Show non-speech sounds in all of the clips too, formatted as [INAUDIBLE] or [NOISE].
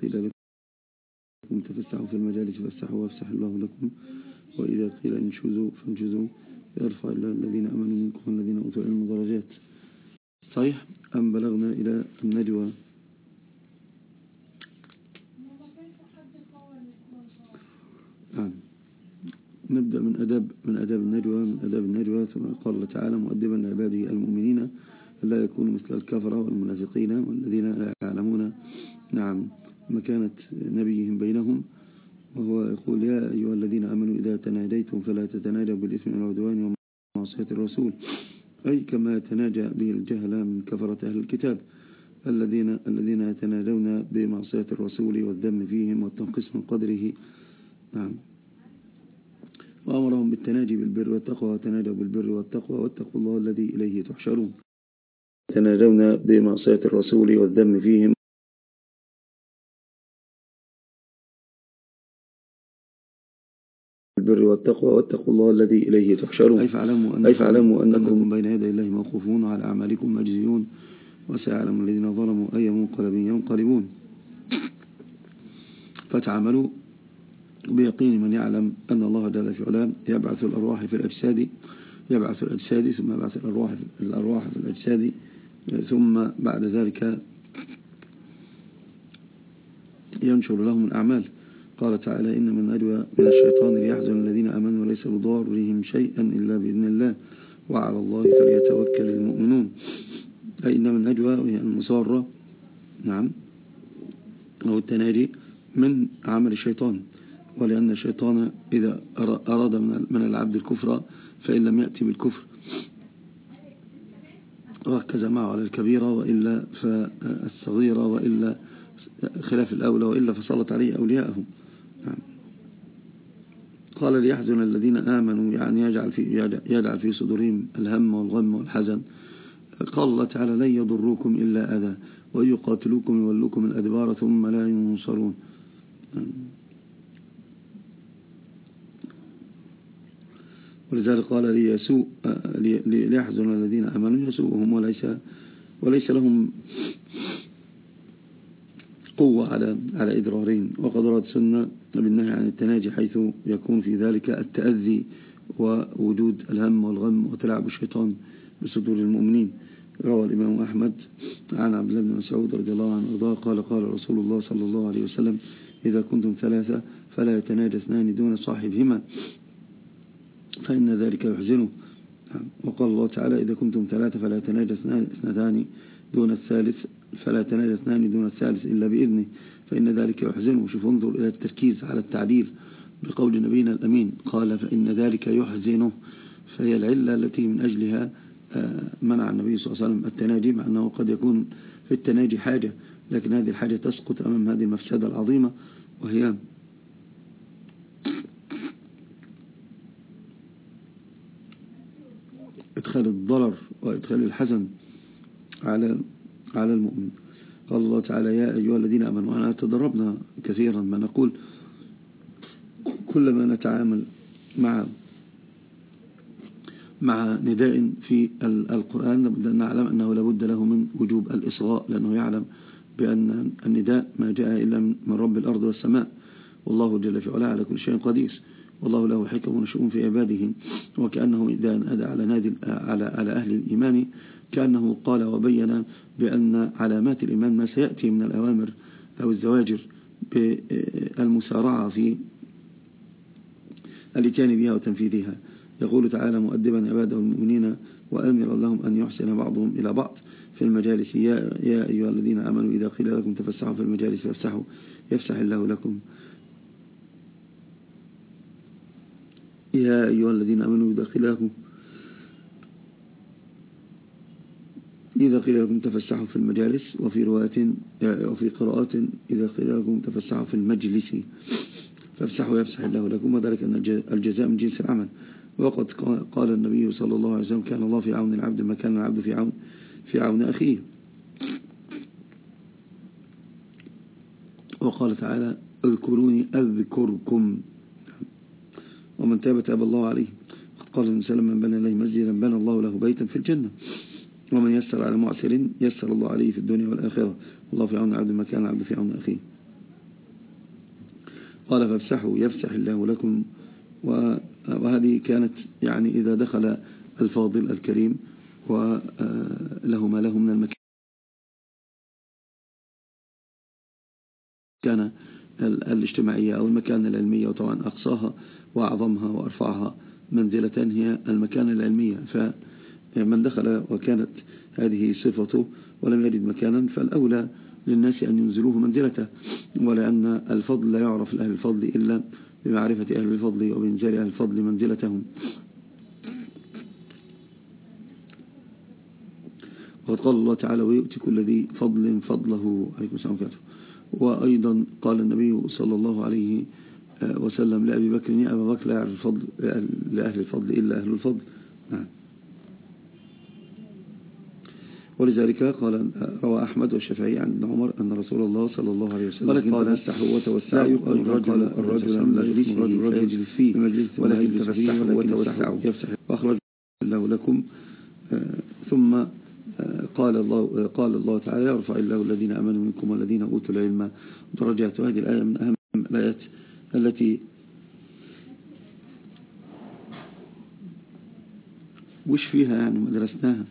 قيل لكم تفسحوا في المجالس فافسحوا وافسح الله لكم. وإذا قيل انشزوا فانشزوا يرفع الله الذين أمنوا منكم والذين أوتوا العلم درجات. صحيح أم بلغنا إلى النجوى؟ نعم. نبدأ من أداب من أداب النجوى من أداب النجوى ثم قال الله تعالى مؤدبا لعباده المؤمنين لا يكونوا مثل الكفرة والمنافقين والذين لا يعلمون. نعم. مكانة نبيهم بينهم وهو يقول يا أيها الذين أمنوا إذا تناديتم فلا تتناجوا بالإثم والعدوان ومعصية الرسول. أي كما يتناجى به الجهل من كفرة أهل الكتاب الذين الذين يتنادون بمعصية الرسول والذم فيهم والتنقص من قدره. نعم. وأمرهم بالتناجي بالبر والتقوى وتناجوا بالبر والتقوى واتقوا الله الذي إليه تحشرون. يتناجون بمعصية الرسول والذم فيهم البر والتقوى واتقوا الله الذي إليه تحشرون. أي فاعلموا أنكم, أي فاعلموا أنكم بين يدي الله موقوفون وعلى أعمالكم مجزيون وسيعلم الذين ظلموا أي منقلب ينقلبون. فتعملوا بيقين من يعلم أن الله جل في علام يبعث الأرواح في الأجساد يبعث الأجساد ثم يبعث الأرواح في, الأرواح في الأجساد ثم بعد ذلك ينشر لهم الأعمال. قال تعالى إن من أجوى من الشيطان ليحزن الذين أمنوا وليس بضارهم شيئا إلا بإذن الله وعلى الله فليتوكل المؤمنون. أي إن من أجوى وهي المصارة نعم. أو التناجي من عمل الشيطان. ولأن الشيطان إذا أراد من العبد الكفر فإن لم يأتي بالكفر. ركز معه على الكبيرة وإلا فالصغيرة وإلا خلاف الأولى وإلا فصلت عليه أولياءهم. قال ليحزن الذين آمنوا يعني يجعل في, يجعل في صدورهم الهم والغم والحزن قال الله تعالى لن يضروكم إلا أذى ويقاتلوكم يولوكم الأدبار ثم لا ينصرون. ولذلك قال ليسوء ليحزن الذين آمنوا يسوءهم وليس وليس لهم قوة على على إدرارهم وقد رأت سنة بالنهي عن التناجي حيث يكون في ذلك التأذي ووجود الهم والغم وتلعب الشيطان بصدور المؤمنين. روى الإمام أحمد عن عبد الله بن مسعود رضي الله عنه وارضاه قال قال رسول الله صلى الله عليه وسلم إذا كنتم ثلاثة فلا يتناجى اثنان دون صاحبهما فإن ذلك يحزنه. وقال الله تعالى إذا كنتم ثلاثة فلا يتناجى اثنتان دون الثالث فلا يتناجى اثنان دون الثالث إلا بإذنه فإن ذلك يحزنه. شوف انظر إلى التركيز على التعبير بقول نبينا الأمين. قال فإن ذلك يحزنه. فهي العلة التي من أجلها آه، منع النبي صلى الله عليه وسلم التناجي مع أنه قد يكون في التناجي حاجة لكن هذه الحاجة تسقط أمام هذه المفسدة العظيمة وهي إدخال الضرر وإدخال الحزن على على المؤمن. قال الله تعالى يا أيها الذين أمنوا أنا تدربنا كثيرا ما نقول كلما نتعامل مع مع نداء في القرآن لابد أن نعلم أنه لابد له من وجوب الإصغاء لأنه يعلم بأن النداء ما جاء إلا من رب الأرض والسماء. والله جل في علاه على كل شيء قدير. والله له حكم ونشؤون في عباده وكأنه إذا نادى على نادي على على أهل الإيمان كأنه قال وبين بأن علامات الإيمان ما سيأتي من الأوامر أو الزواجر بالمسارعة في الإتيان بها وتنفيذها. يقول تعالى مؤدبا عباده المؤمنين وأمر لهم أن يحسن بعضهم إلى بعض في المجالس. يا, يا أيها الذين آمنوا إذا قيل لكم تفسحوا في المجالس فافسحوا يفسح الله لكم. يا أيها الذين آمنوا إذا قيل لكم إذا قيل لكم تفسحوا في المجالس وفي رواية وفي قراءات إذا قيل لكم تفسحوا في المجلس فافسحوا يفسح الله لكم. وذلك أن الجزاء من جنس العمل. وقد قال النبي صلى الله عليه وسلم كان الله في عون العبد ما كان العبد في عون في عون أخيه. وقال تعالى اذكروني أذكركم. ومن تاب تاب الله عليه. قال النبي من بنى الله مسجدا بنى الله له بيتا في الجنة. ومن يسر على معسر يسر الله عليه في الدنيا والآخرة. والله في عون عبد ما كان عبد في عون أخيه. قال فافسحوا يفسح الله لكم. وهذه كانت يعني إذا دخل الفاضل الكريم وله ما له من المكان. كان الاجتماعية أو المكان العلمية وطبعا أقصاها وأعظمها وأرفعها منزلة هي المكان العلمية. فمن دخل وكانت هذه صفته ولم يجد مكانا فالأولى للناس أن ينزلوه منزلته ولأن الفضل لا يعرف لأهل الفضل إلا بمعرفة أهل الفضل وبإنزال أهل الفضل منزلتهم. وقد قال الله تعالى ويؤتي كل ذي فضل فضله. عليكم السلام عليكم وأيضا قال النبي صلى الله عليه وسلم لأبي بكر يا أبا بكر لا يعرف الفضل لأهل الفضل إلا أهل الفضل. نعم. ولذلك قال روى أحمد والشافعي عن ابن عمر أن رسول الله صلى الله عليه وسلم ولكن قال تفسحوا وتوسعوا يقال الرجل الرجل الرجل يجلس فيه ولكن تفسحوا وتوسعوا وأخرج الله لكم. ثم قال الله قال الله تعالى يرفع الله الذين آمنوا منكم والذين أوتوا العلم. درجات وهذه الآية من أهم الآيات التي وش فيها يعني ما درسناها؟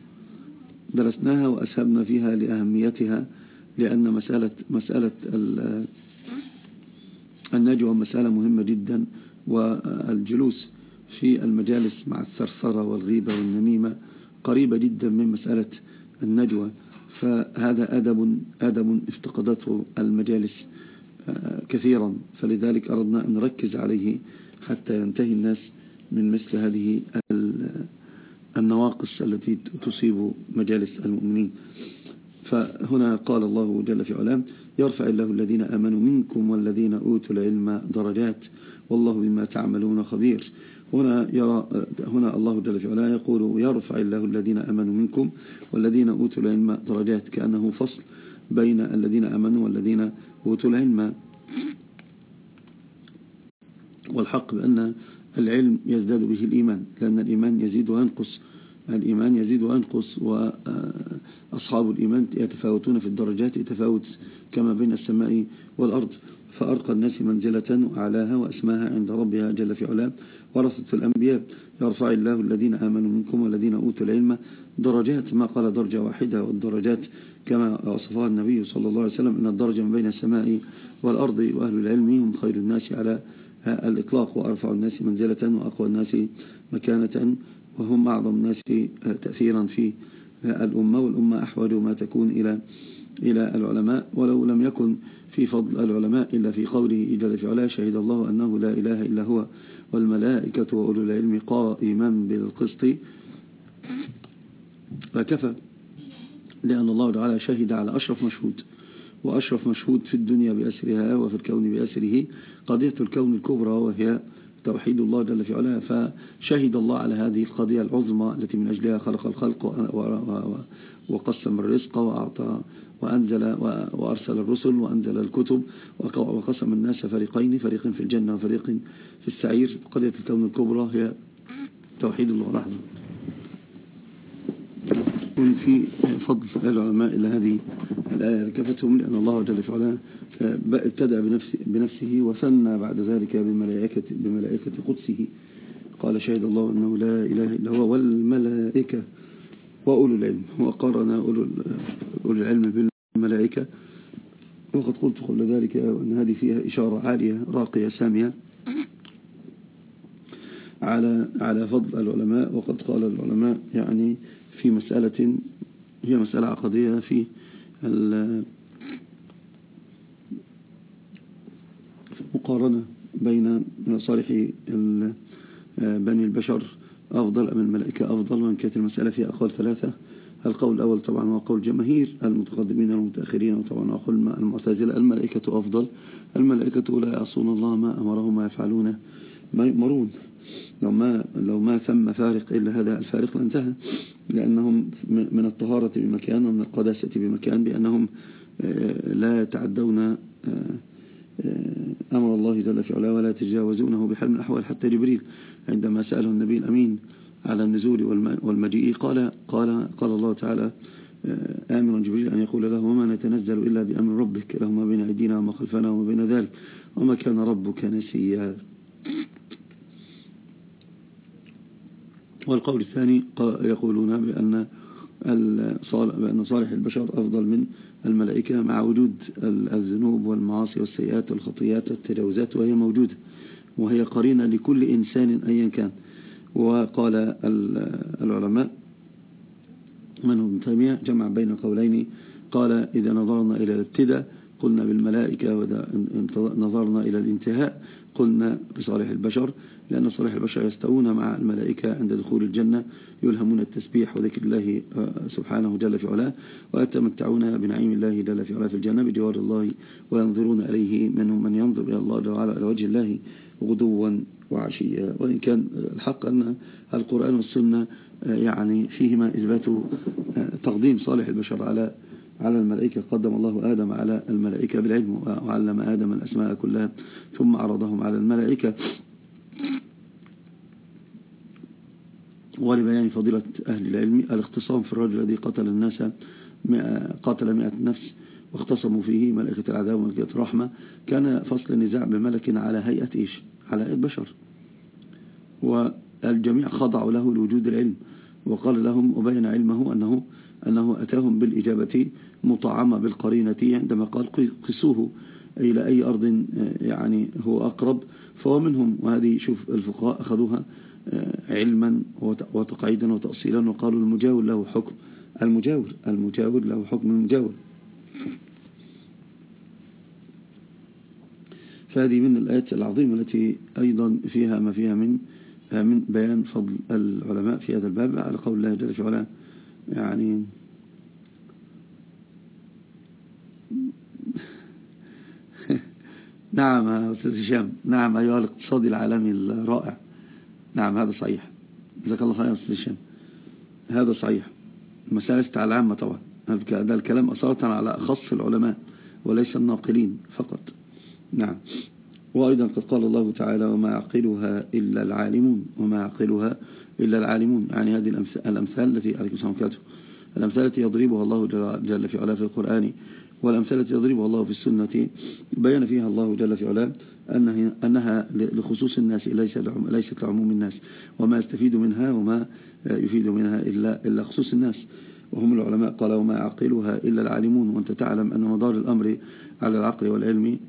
درسناها وأسهبنا فيها لأهميتها لأن مسألة مسألة النجوى مسألة مهمة جدا والجلوس في المجالس مع الثرثرة والغيبة والنميمة قريبة جدا من مسألة النجوى. فهذا أدب أدب افتقدته المجالس كثيرا. فلذلك أردنا أن نركز عليه حتى ينتهي الناس من مثل هذه النواقص التي تصيب مجالس المؤمنين. فهنا قال الله جل في علام يرفع الله الذين آمنوا منكم والذين أوتوا العلم درجات والله بما تعملون خبير. هنا, يرى هنا الله جل في علام يقول يرفع الله الذين آمنوا منكم والذين أوتوا العلم درجات كأنه فصل بين الذين آمنوا والذين أوتوا العلم. والحق بأن العلم يزداد به الإيمان لأن الإيمان يزيد وينقص. الإيمان يزيد وينقص وأصحاب الإيمان يتفاوتون في الدرجات يتفاوت كما بين السماء والأرض. فأرقى الناس منزلة وأعلاها وأسماها عند ربها جل في علام ورثة الأنبياء يرفع الله الذين آمنوا منكم والذين أوتوا العلم درجات. ما قال درجة واحدة والدرجات كما وصفها النبي صلى الله عليه وسلم أن الدرجة بين السماء والأرض وأهل العلم هم خير الناس على الإطلاق وأرفع الناس منزلة وأقوى الناس مكانة وهم أعظم الناس تأثيرا في الأمة والأمة أحوج ما تكون إلى إلى العلماء. ولو لم يكن في فضل العلماء إلا في قوله جل في علاه شهد الله أنه لا إله إلا هو والملائكة وأولو العلم قائما بالقسط. فكفى لأن الله تعالى شهد على أشرف مشهود وأشرف مشهود في الدنيا بأسرها وفي الكون بأسره. قضية الكون الكبرى وهي توحيد الله جل في علاه فشهد الله على هذه القضية العظمى التي من أجلها خلق الخلق وقسم الرزق وأعطى وأنزل وأرسل الرسل وأنزل الكتب وقسم الناس فريقين فريق في الجنة وفريق في السعير. قضية الكون الكبرى هي توحيد الله لحظة يكون في فضل العلماء إلى هذه الآية كفتهم لأن الله جل في علاه ابتدأ بنفسه, بنفسه وثنى بعد ذلك بملائكة, بملائكة قدسه. قال شهد الله أنه لا إله إلا هو والملائكة وأولو العلم. وقارن أولو العلم بالملائكة. وقد قلت قبل ذلك أن هذه فيها إشارة عالية راقية سامية. على على فضل العلماء وقد قال العلماء يعني في مسألة هي مسألة عقدية في المقارنة بين صالح بني البشر أفضل أم الملائكة أفضل وإن كانت المسألة فيها أقوال ثلاثة القول الأول طبعا هو قول جماهير المتقدمين والمتأخرين وطبعا أقول المعتزلة الملائكة أفضل الملائكة لا يعصون الله ما أمرهم ما يفعلون ما يؤمرون. لو ما, لو ما ثم فارق إلا هذا الفارق لانتهى لأنهم من الطهارة بمكان ومن القداسة بمكان بأنهم آه، لا يتعدون آه، آه، أمر الله جل في علاه ولا يتجاوزونه بحال من الأحوال. حتى جبريل عندما سأله النبي الأمين على النزول والمجيء قال قال قال الله تعالى آمر جبريل أن يقول له وما نتنزل إلا بأمر ربك له ما بين أيدينا وما خلفنا وما بين ذلك وما كان ربك نسيا. والقول الثاني يقولون بأن بأن صالح البشر أفضل من الملائكة مع وجود الذنوب والمعاصي والسيئات والخطيات والتجاوزات وهي موجودة وهي قرينة لكل إنسان أيا كان. وقال العلماء منهم ابن تيمية جمع بين قولين. قال إذا نظرنا إلى الابتداء قلنا بالملائكة وإذا نظرنا إلى الانتهاء قلنا بصالح البشر لأن صالح البشر يستوون مع الملائكة عند دخول الجنة يلهمون التسبيح وذكر الله آه، سبحانه جل في علاه ويتمتعون بنعيم الله جل في علاه في الجنة بجوار الله وينظرون إليه منهم من ينظر إلى الله جل إلى وجه الله غدوا وعشيا. وإن كان الحق أن القرآن والسنة آه، يعني فيهما إثبات آه، تقديم صالح البشر على على الملائكة. قدم الله آدم على الملائكة بالعلم وعلم آدم الأسماء كلها ثم عرضهم على الملائكة. ولبيان فضيلة أهل العلم الاختصام في الرجل الذي قتل الناس قتل مئة نفس واختصموا فيه ملائكة العذاب وملائكة الرحمة كان فصل النزاع بملك على هيئة إيش؟ على هيئة بشر. والجميع خضعوا له لوجود العلم وقال لهم وبين علمه أنه, أنه أتاهم بالإجابة مطعمة بالقرينة عندما قال قسوه إلى أي أرض يعني هو أقرب فهو منهم. وهذه شوف الفقهاء أخذوها علما وتقعيدا وتأصيلا وقالوا المجاور له حكم. المجاور المجاور له حكم المجاور. فهذه من الآيات العظيمة التي أيضا فيها ما فيها من من بيان فضل العلماء في هذا الباب على قول الله جل في علاه يعني نعم أستاذ هشام. نعم أيها الاقتصادي العالمي الرائع. نعم هذا صحيح. جزاك الله خير أستاذ هشام. هذا صحيح. المسألة على العامة طبعا. هذا الكلام أصالة على خص العلماء وليس الناقلين فقط. نعم. وأيضا قد قال الله تعالى وما يعقلها إلا العالمون. وما يعقلها إلا العالمون. يعني هذه الأمثال التي عليكم السلام. الأمثال التي يضربها الله جل في علاه في القرآن. والأمثال التي يضربها الله في السنة بيان فيها الله جل في علاه أنها, لخصوص الناس ليست لعموم الناس وما يستفيد منها وما يفيد منها إلا, إلا خصوص الناس. وهم العلماء قال وما يعقلها إلا العالمون وأنت تعلم أن مدار الأمر على العقل والعلم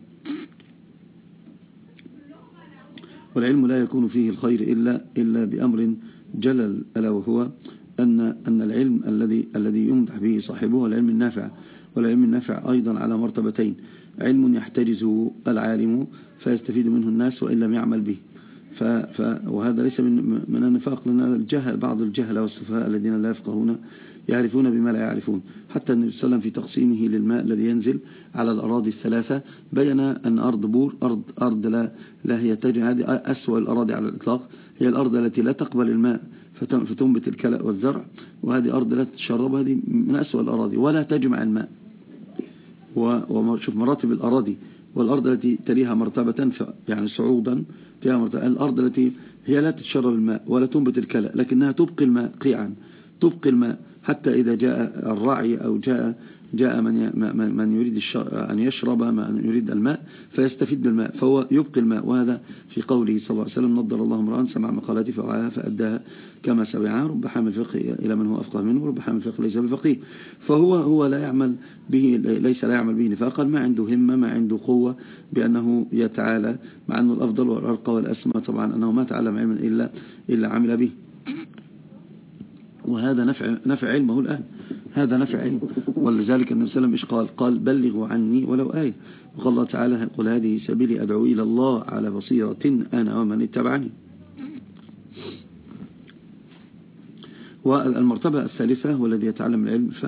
والعلم لا يكون فيه الخير إلا, إلا بأمر جلل ألا وهو أن, أن العلم الذي الذي يمدح به صاحبه العلم النافع. والعلم النافع أيضا على مرتبتين. علم يحتجزه العالم فيستفيد منه الناس وإن لم يعمل به. ف ف وهذا ليس من, من النفاق لأن الجهل بعض الجهل والسفهاء الذين لا يفقهون يعرفون بما لا يعرفون. حتى النبي صلى الله عليه وسلم في تقسيمه للماء الذي ينزل على الأراضي الثلاثة بين أن أرض بور أرض, أرض لا, لا هي تجري هذه أسوأ الأراضي على الإطلاق. هي الأرض التي لا تقبل الماء فتنبت الكلأ والزرع وهذه أرض لا تشرب هذه من أسوأ الأراضي ولا تجمع الماء. وشوف مراتب الأراضي والأرض التي تليها مرتبة يعني صعودا فيها مرتبة الأرض التي هي لا تتشرب الماء ولا تنبت الكلى لكنها تبقي الماء قيعا تبقي الماء حتى إذا جاء الراعي أو جاء جاء من من يريد أن يشرب من يريد الماء فيستفيد بالماء فهو يبقي الماء. وهذا في قوله صلى الله عليه وسلم نضر الله امرأ سمع مقالاتي فوعاها فأداها كما سمعها رب حامل فقه إلى من هو أفقه منه ورب حامل فقه ليس بفقيه. فهو هو لا يعمل به ليس لا يعمل به نفاقا ما عنده همة ما عنده قوة بأنه يتعالى مع أنه الأفضل والأرقى والأسمى. طبعا أنه ما تعلم علما إلا, إلا عمل به. وهذا نفع, نفع علمه الآن. هذا نفع علم ولذلك النبي صلى الله عليه وسلم قال؟ قال بلغوا عني ولو آية. وقال الله تعالى قل هذه سبيلي أدعو إلى الله على بصيرة أنا ومن اتبعني. والمرتبة الثالثة هو الذي يتعلم العلم ف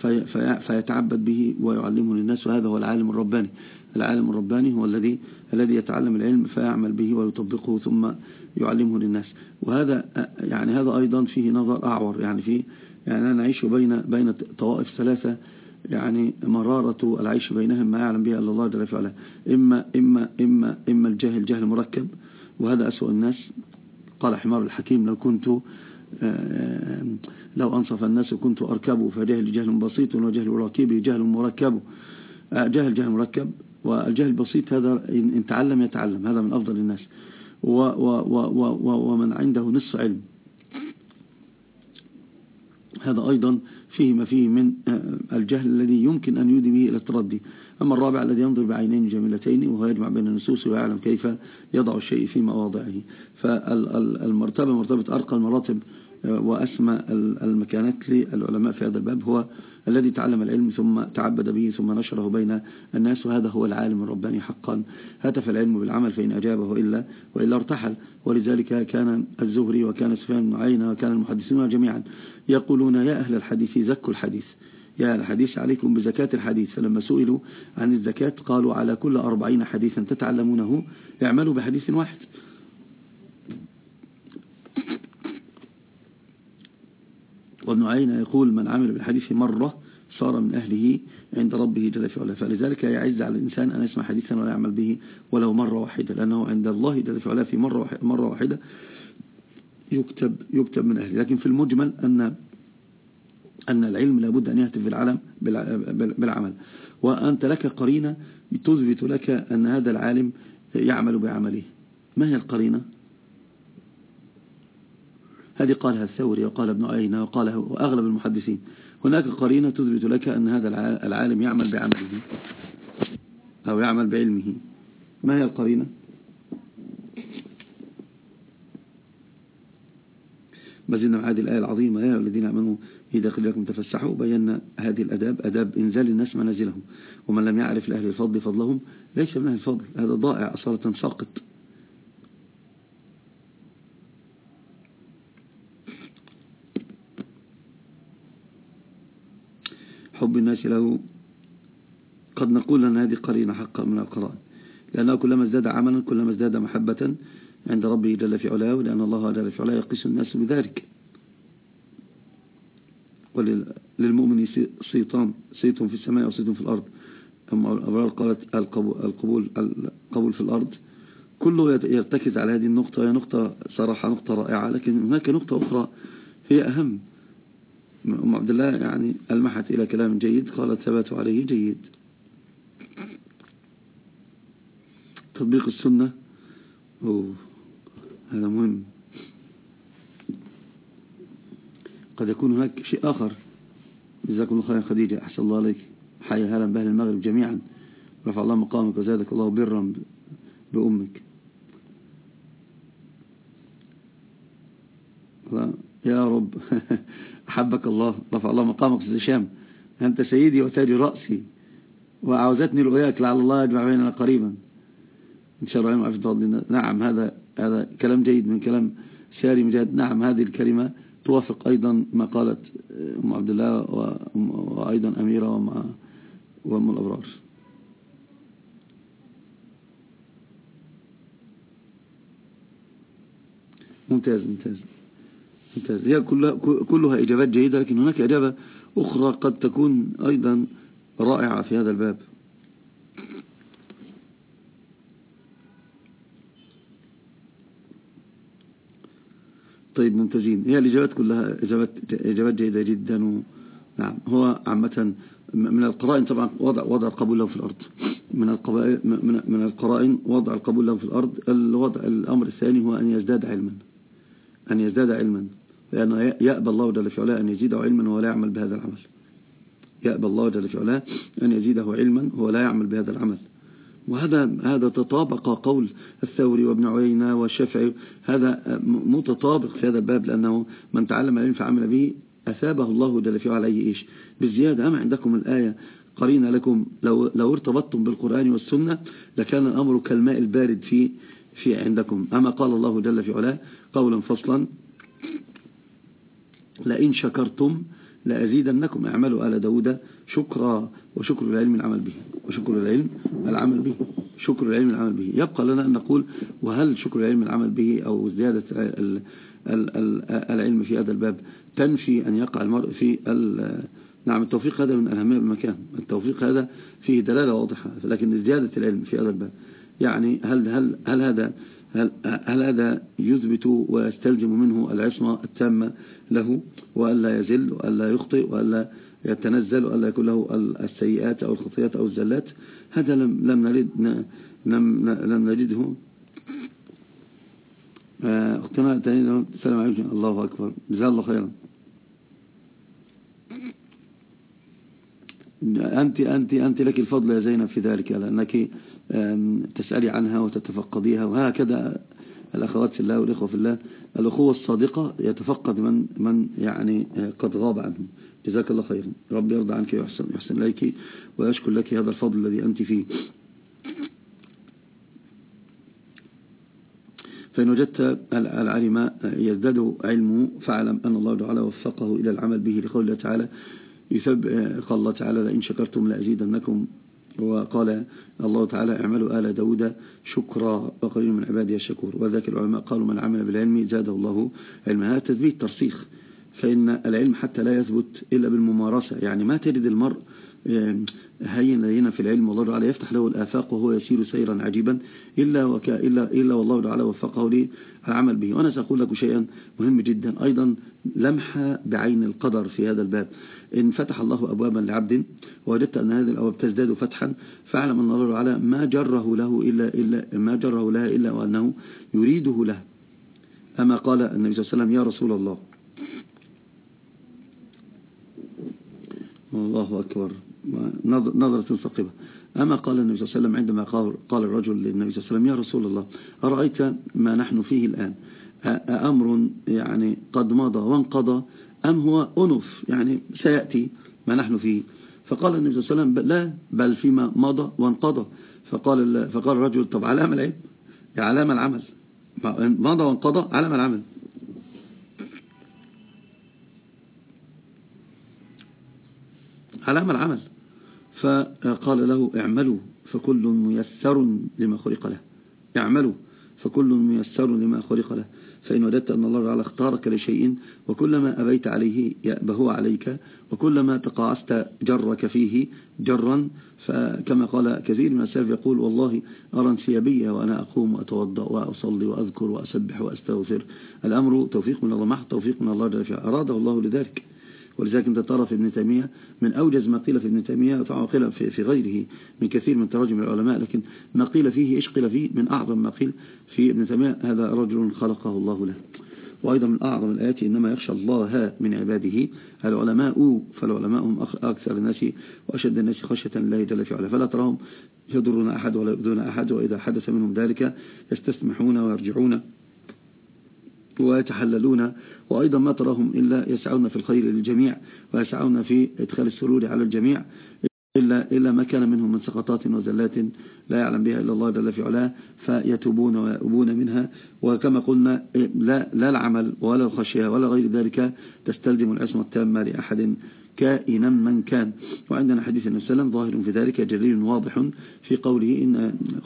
في في فيتعبد به ويعلمه للناس وهذا هو العالم الرباني. العالم الرباني هو الذي الذي يتعلم العلم فيعمل به ويطبقه ثم يعلمه للناس. وهذا يعني هذا أيضا فيه نظر أعور يعني في يعني أنا نعيش بين بين طوائف ثلاثة يعني مرارة العيش بينهم ما يعلم بها إلا الله جل وعلا. إما, إما, إما, إما الجهل جهل مركب وهذا أسوأ الناس. قال حمار الحكيم لو كنت آه، لو أنصف الناس كنت أركبه فجهل جهل بسيط وجهل راكبه جهل مركب آه، جهل جهل مركب. والجهل البسيط هذا إن تعلم يتعلم هذا من أفضل الناس. و و و و ومن عنده نصف علم. هذا أيضا فيه ما فيه من الجهل الذي يمكن أن يودي به إلى التردي. أما الرابع الذي ينظر بعينين جميلتين وهو يجمع بين النصوص ويعلم كيف يضع الشيء في مواضعه. فالمرتبة مرتبة أرقى المراتب وأسمى المكانات للعلماء في هذا الباب هو الذي تعلم العلم ثم تعبد به ثم نشره بين الناس وهذا هو العالم الرباني حقا. هتف العلم بالعمل فإن أجابه إلا وإلا ارتحل. ولذلك كان الزهري وكان سفيان بن عيينة وكان المحدثون جميعا يقولون يا أهل الحديث زكوا الحديث. يا الحديث عليكم بزكاة الحديث. فلما سئلوا عن الزكاة قالوا على كل أربعين حديثا تتعلمونه اعملوا بحديث واحد. وابن عينة يقول من عمل بالحديث مرة صار من أهله عند ربه جل في علاه. فلذلك يعز على الإنسان أن يسمع حديثا ولا يعمل به ولو مرة واحدة لأنه عند الله جل في علاه في مرة مرة واحدة يكتب, يكتب من أهله. لكن في المجمل أن أن العلم لابد أن يهتف بالعلم بالعمل. وأنت لك قرينة تثبت لك أن هذا العالم يعمل بعمله. ما هي القرينة؟ هذه قالها الثوري وقال ابن عيينة وقاله أغلب المحدثين. هناك قرينة تثبت لك أن هذا العالم يعمل بعمله أو يعمل بعلمه. ما هي القرينة؟ بزلنا مع هذه الآية العظيمة يا الذين أمنوا إذا قيل لكم تفسحوا بينا هذه الأداب أداب إنزال الناس منازلهم. ومن لم يعرف لأهل الفضل فضلهم ليس من أهل الفضل هذا ضائع أصالة ساقط. الناس له. قد نقول أن هذه قرينة حقا من القرآن. لأنه كلما ازداد عملا كلما ازداد محبة عند ربه جل في علاه لأن الله جل في علاه يقيس الناس بذلك. وللمؤمن صيتان صيت في السماء وصيت في الأرض. أما الأبرار قالت القبول, القبول في الأرض. كله يرتكز على هذه النقطة هي نقطة صراحة نقطة رائعة لكن هناك نقطة أخرى هي أهم. أم عبد الله يعني ألمحت إلى كلام جيد قالت ثبات عليه جيد. تطبيق السنة. أوه هذا مهم. قد يكون هناك شيء آخر. جزاكم الله خيرا خديجة أحسن الله عليك. حيا هلا بأهل المغرب جميعا. رفع الله مقامك وزادك الله برا بأمك. يا رب. [LAUGHS] أحبك الله رفع الله مقامك في الشام أنت سيدي وتاج رأسي وعاوزتني رؤياك لعل الله يجمع بيننا قريبا. إن شاء الله نعم هذا هذا كلام جيد من كلام ساري مجاد نعم هذه الكلمة توافق أيضا ما قالت أم عبد الله وأيضا أميرة وأم الأبرار. ممتاز ممتاز. ممتاز. هي كلها, إجابات جيدة لكن هناك إجابة أخرى قد تكون أيضا رائعة في هذا الباب. طيب ممتازين. هي الإجابات كلها إجابات, إجابات جيدة جدا. نعم هو عامة من القرائن طبعا وضع وضع القبول له في الأرض. من من من القرائن وضع القبول له في الأرض. الوضع الأمر الثاني هو أن يزداد علما. أن يزداد علما. لأنه يأبى الله جل في علاه أن يزيده علما ولا يعمل بهذا العمل. يأبى الله جل في علاه أن يزيده علما ولا يعمل بهذا العمل. وهذا هذا تطابق قول الثوري وابن عيينة والشافعي. هذا متطابق في هذا الباب لأنه من تعلم العلم فعمل به أثابه الله جل في عليه إيش؟ بالزيادة. أما عندكم الآية قرينة لكم لو, لو ارتبطتم بالقرآن والسنة لكان الأمر كالماء البارد في في عندكم. أما قال الله جل في علاه قولا فصلا لئن شكرتم لأزيدنكم. اعملوا آل داود شكرا وشكر العلم العمل به. وشكر العلم العمل به. شكر العلم العمل به. يبقى لنا أن نقول وهل شكر العلم العمل به أو زيادة العلم في هذا الباب تنفي أن يقع المرء في نعم التوفيق هذا من الأهمية بالمكان. التوفيق هذا فيه دلالة واضحة لكن زيادة العلم في هذا الباب يعني هل, هل, هل هذا هل, هل هذا يثبت ويستلزم منه العصمة التامة له وألا يزل وألا يخطئ وألا يتنزل ألا يكون له السيئات أو الخطيات أو الزلات. هذا لم لم نريد لم لم نريده اختنا تاني السلام عليكم. الله أكبر. جزاه الله خيرا. أنت, أنت, أنت لك الفضل يا زينب في ذلك لأنك تسألي عنها وتتفقديها وهكذا الأخوات في الله والإخوة في الله. الأخوة الصادقة يتفقد من, من يعني قد غاب عنهم جزاك الله خيرا. ربي يرضى عنك ويحسن يحسن إليك ويشكر لك هذا الفضل الذي أنت فيه. فإن وجدت العلم يزداد علمه فاعلم أن الله تعالى وفقه إلى العمل به لقول الله تعالى يثب قال الله تعالى لئن شكرتم لأزيدنكم وقال الله تعالى اعملوا آل داود شكرا وقليل من عبادي الشكور. وذاك العلماء قالوا من عمل بالعلم زاده الله علما. هذا تثبيت ترسيخ فإن العلم حتى لا يثبت إلا بالممارسة. يعني ما تجد المرء هين لينا في العلم والله تعالى يفتح له الآفاق وهو يسير سيرا عجيبا إلا, وكا إلا, إلا والله تعالى وفقه للعمل به. وأنا سأقول لك شيئا مهم جدا. أيضا لمحة بعين القدر في هذا الباب. إن فتح الله أبوابا لعبد ووجدت أن هذه الأبواب تزداد فتحا فاعلم أن الله تعالى ما جره له إلا, إلا ما جره لها إلا وأنه يريده له. أما قال النبي صلى الله عليه وسلم يا رسول الله. الله أكبر. نظرة ثقبة أما قال النبي صلى الله عليه وسلم عندما قال الرجل للنبي صلى الله عليه وسلم يا رسول الله أرأيت ما نحن فيه الآن؟ أمر يعني قد مضى وانقضى أم هو أنف؟ يعني سيأتي ما نحن فيه. فقال النبي صلى الله عليه وسلم لا بل فيما مضى وانقضى. فقال, فقال الرجل طب علامة العلم؟ علامة العمل. مضى وانقضى علامة العمل. علامة العمل. فقال له اعملوا فكل ميسر لما خلق له. اعملوا فكل ميسر لما خلق له. فإن وددت أن الله تعالى اختارك لشيء وكلما أبيت عليه يأبه عليك وكلما تقاعست جرك فيه جرا فكما قال كثير من السلف يقول والله أرى انسيابية وأنا أقوم وأتوضأ وأصلي وأذكر وأسبح وأستغفر الأمر توفيق من الله محض توفيق من الله جل أراده الله لذلك ولذلك انت ترى في ابن تيمية من أوجز ما قيل في ابن تيمية طبعا قيل في غيره من كثير من تراجم العلماء لكن ما قيل فيه إيش قيل فيه؟ من أعظم ما قيل في ابن تيمية هذا رجل خلقه الله له. وأيضا من أعظم الآيات إنما يخشى الله من عباده. العلماء فالعلماء هم أكثر الناس وأشد الناس خشية الله جل في علا فلا تراهم يضرون أحد ولا يؤذون أحد وإذا حدث منهم ذلك يستسمحون ويرجعون. ويتحللون وأيضا ما تراهم إلا يسعون في الخير للجميع ويسعون في إدخال السرور على الجميع إلا, إلا ما كان منهم من سقطات وزلات لا يعلم بها إلا الله جل في علاه فيتوبون ويؤبون منها. وكما قلنا لا, لا العمل ولا الخشية ولا غير ذلك تستلزم العصمة التامة لأحد. كائنا من كان. وعندنا حديث النبي صلى الله عليه وسلم ظاهر في ذلك جليل واضح في قوله إن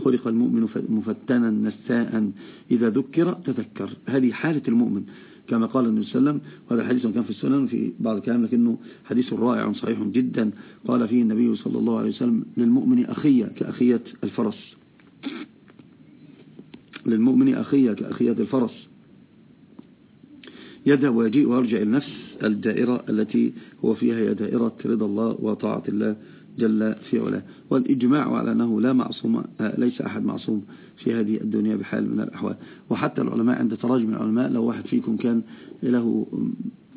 خلق المؤمن مفتنا نساء إذا ذكر تذكر. هذه حالة المؤمن كما قال النبي صلى الله عليه وسلم وهذا الحديث كان في السنن في بعض الكلام لكنه حديث رائع صحيح جدا. قال فيه النبي صلى الله عليه وسلم للمؤمن أخية كأخية الفرس. للمؤمن أخية كأخية الفرس. يذهب ويجيء ويرجع النفس الدائرة التي هو فيها هي دائرة رضا الله وطاعة الله جل في علاه. والإجماع على أنه لا معصوم ليس أحد معصوم في هذه الدنيا بحال من الأحوال. وحتى العلماء عند تراجم العلماء لو واحد فيكم كان له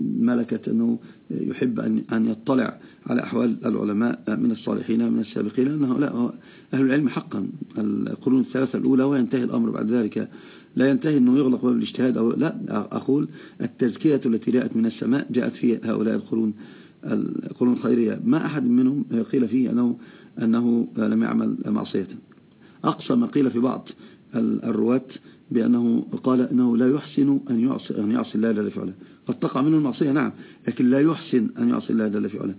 ملكة أنه يحب أن يطلع على أحوال العلماء من الصالحين من السابقين لأنه لا أهل العلم حقا. القرون الثلاثة الأولى وينتهي الأمر بعد ذلك. لا ينتهي أنه يغلق باب الاجتهاد أو لا. أقول التزكية التي جاءت من السماء جاءت في هؤلاء القرون القرون الخيرية. ما أحد منهم قيل فيه أنه, أنه لم يعمل معصية. أقصى ما قيل في بعض الرواة بأنه قال أنه لا يحسن أن يعصي, أن يعصي الله جل في قد تقع منه المعصية نعم لكن لا يحسن أن يعصي الله جل في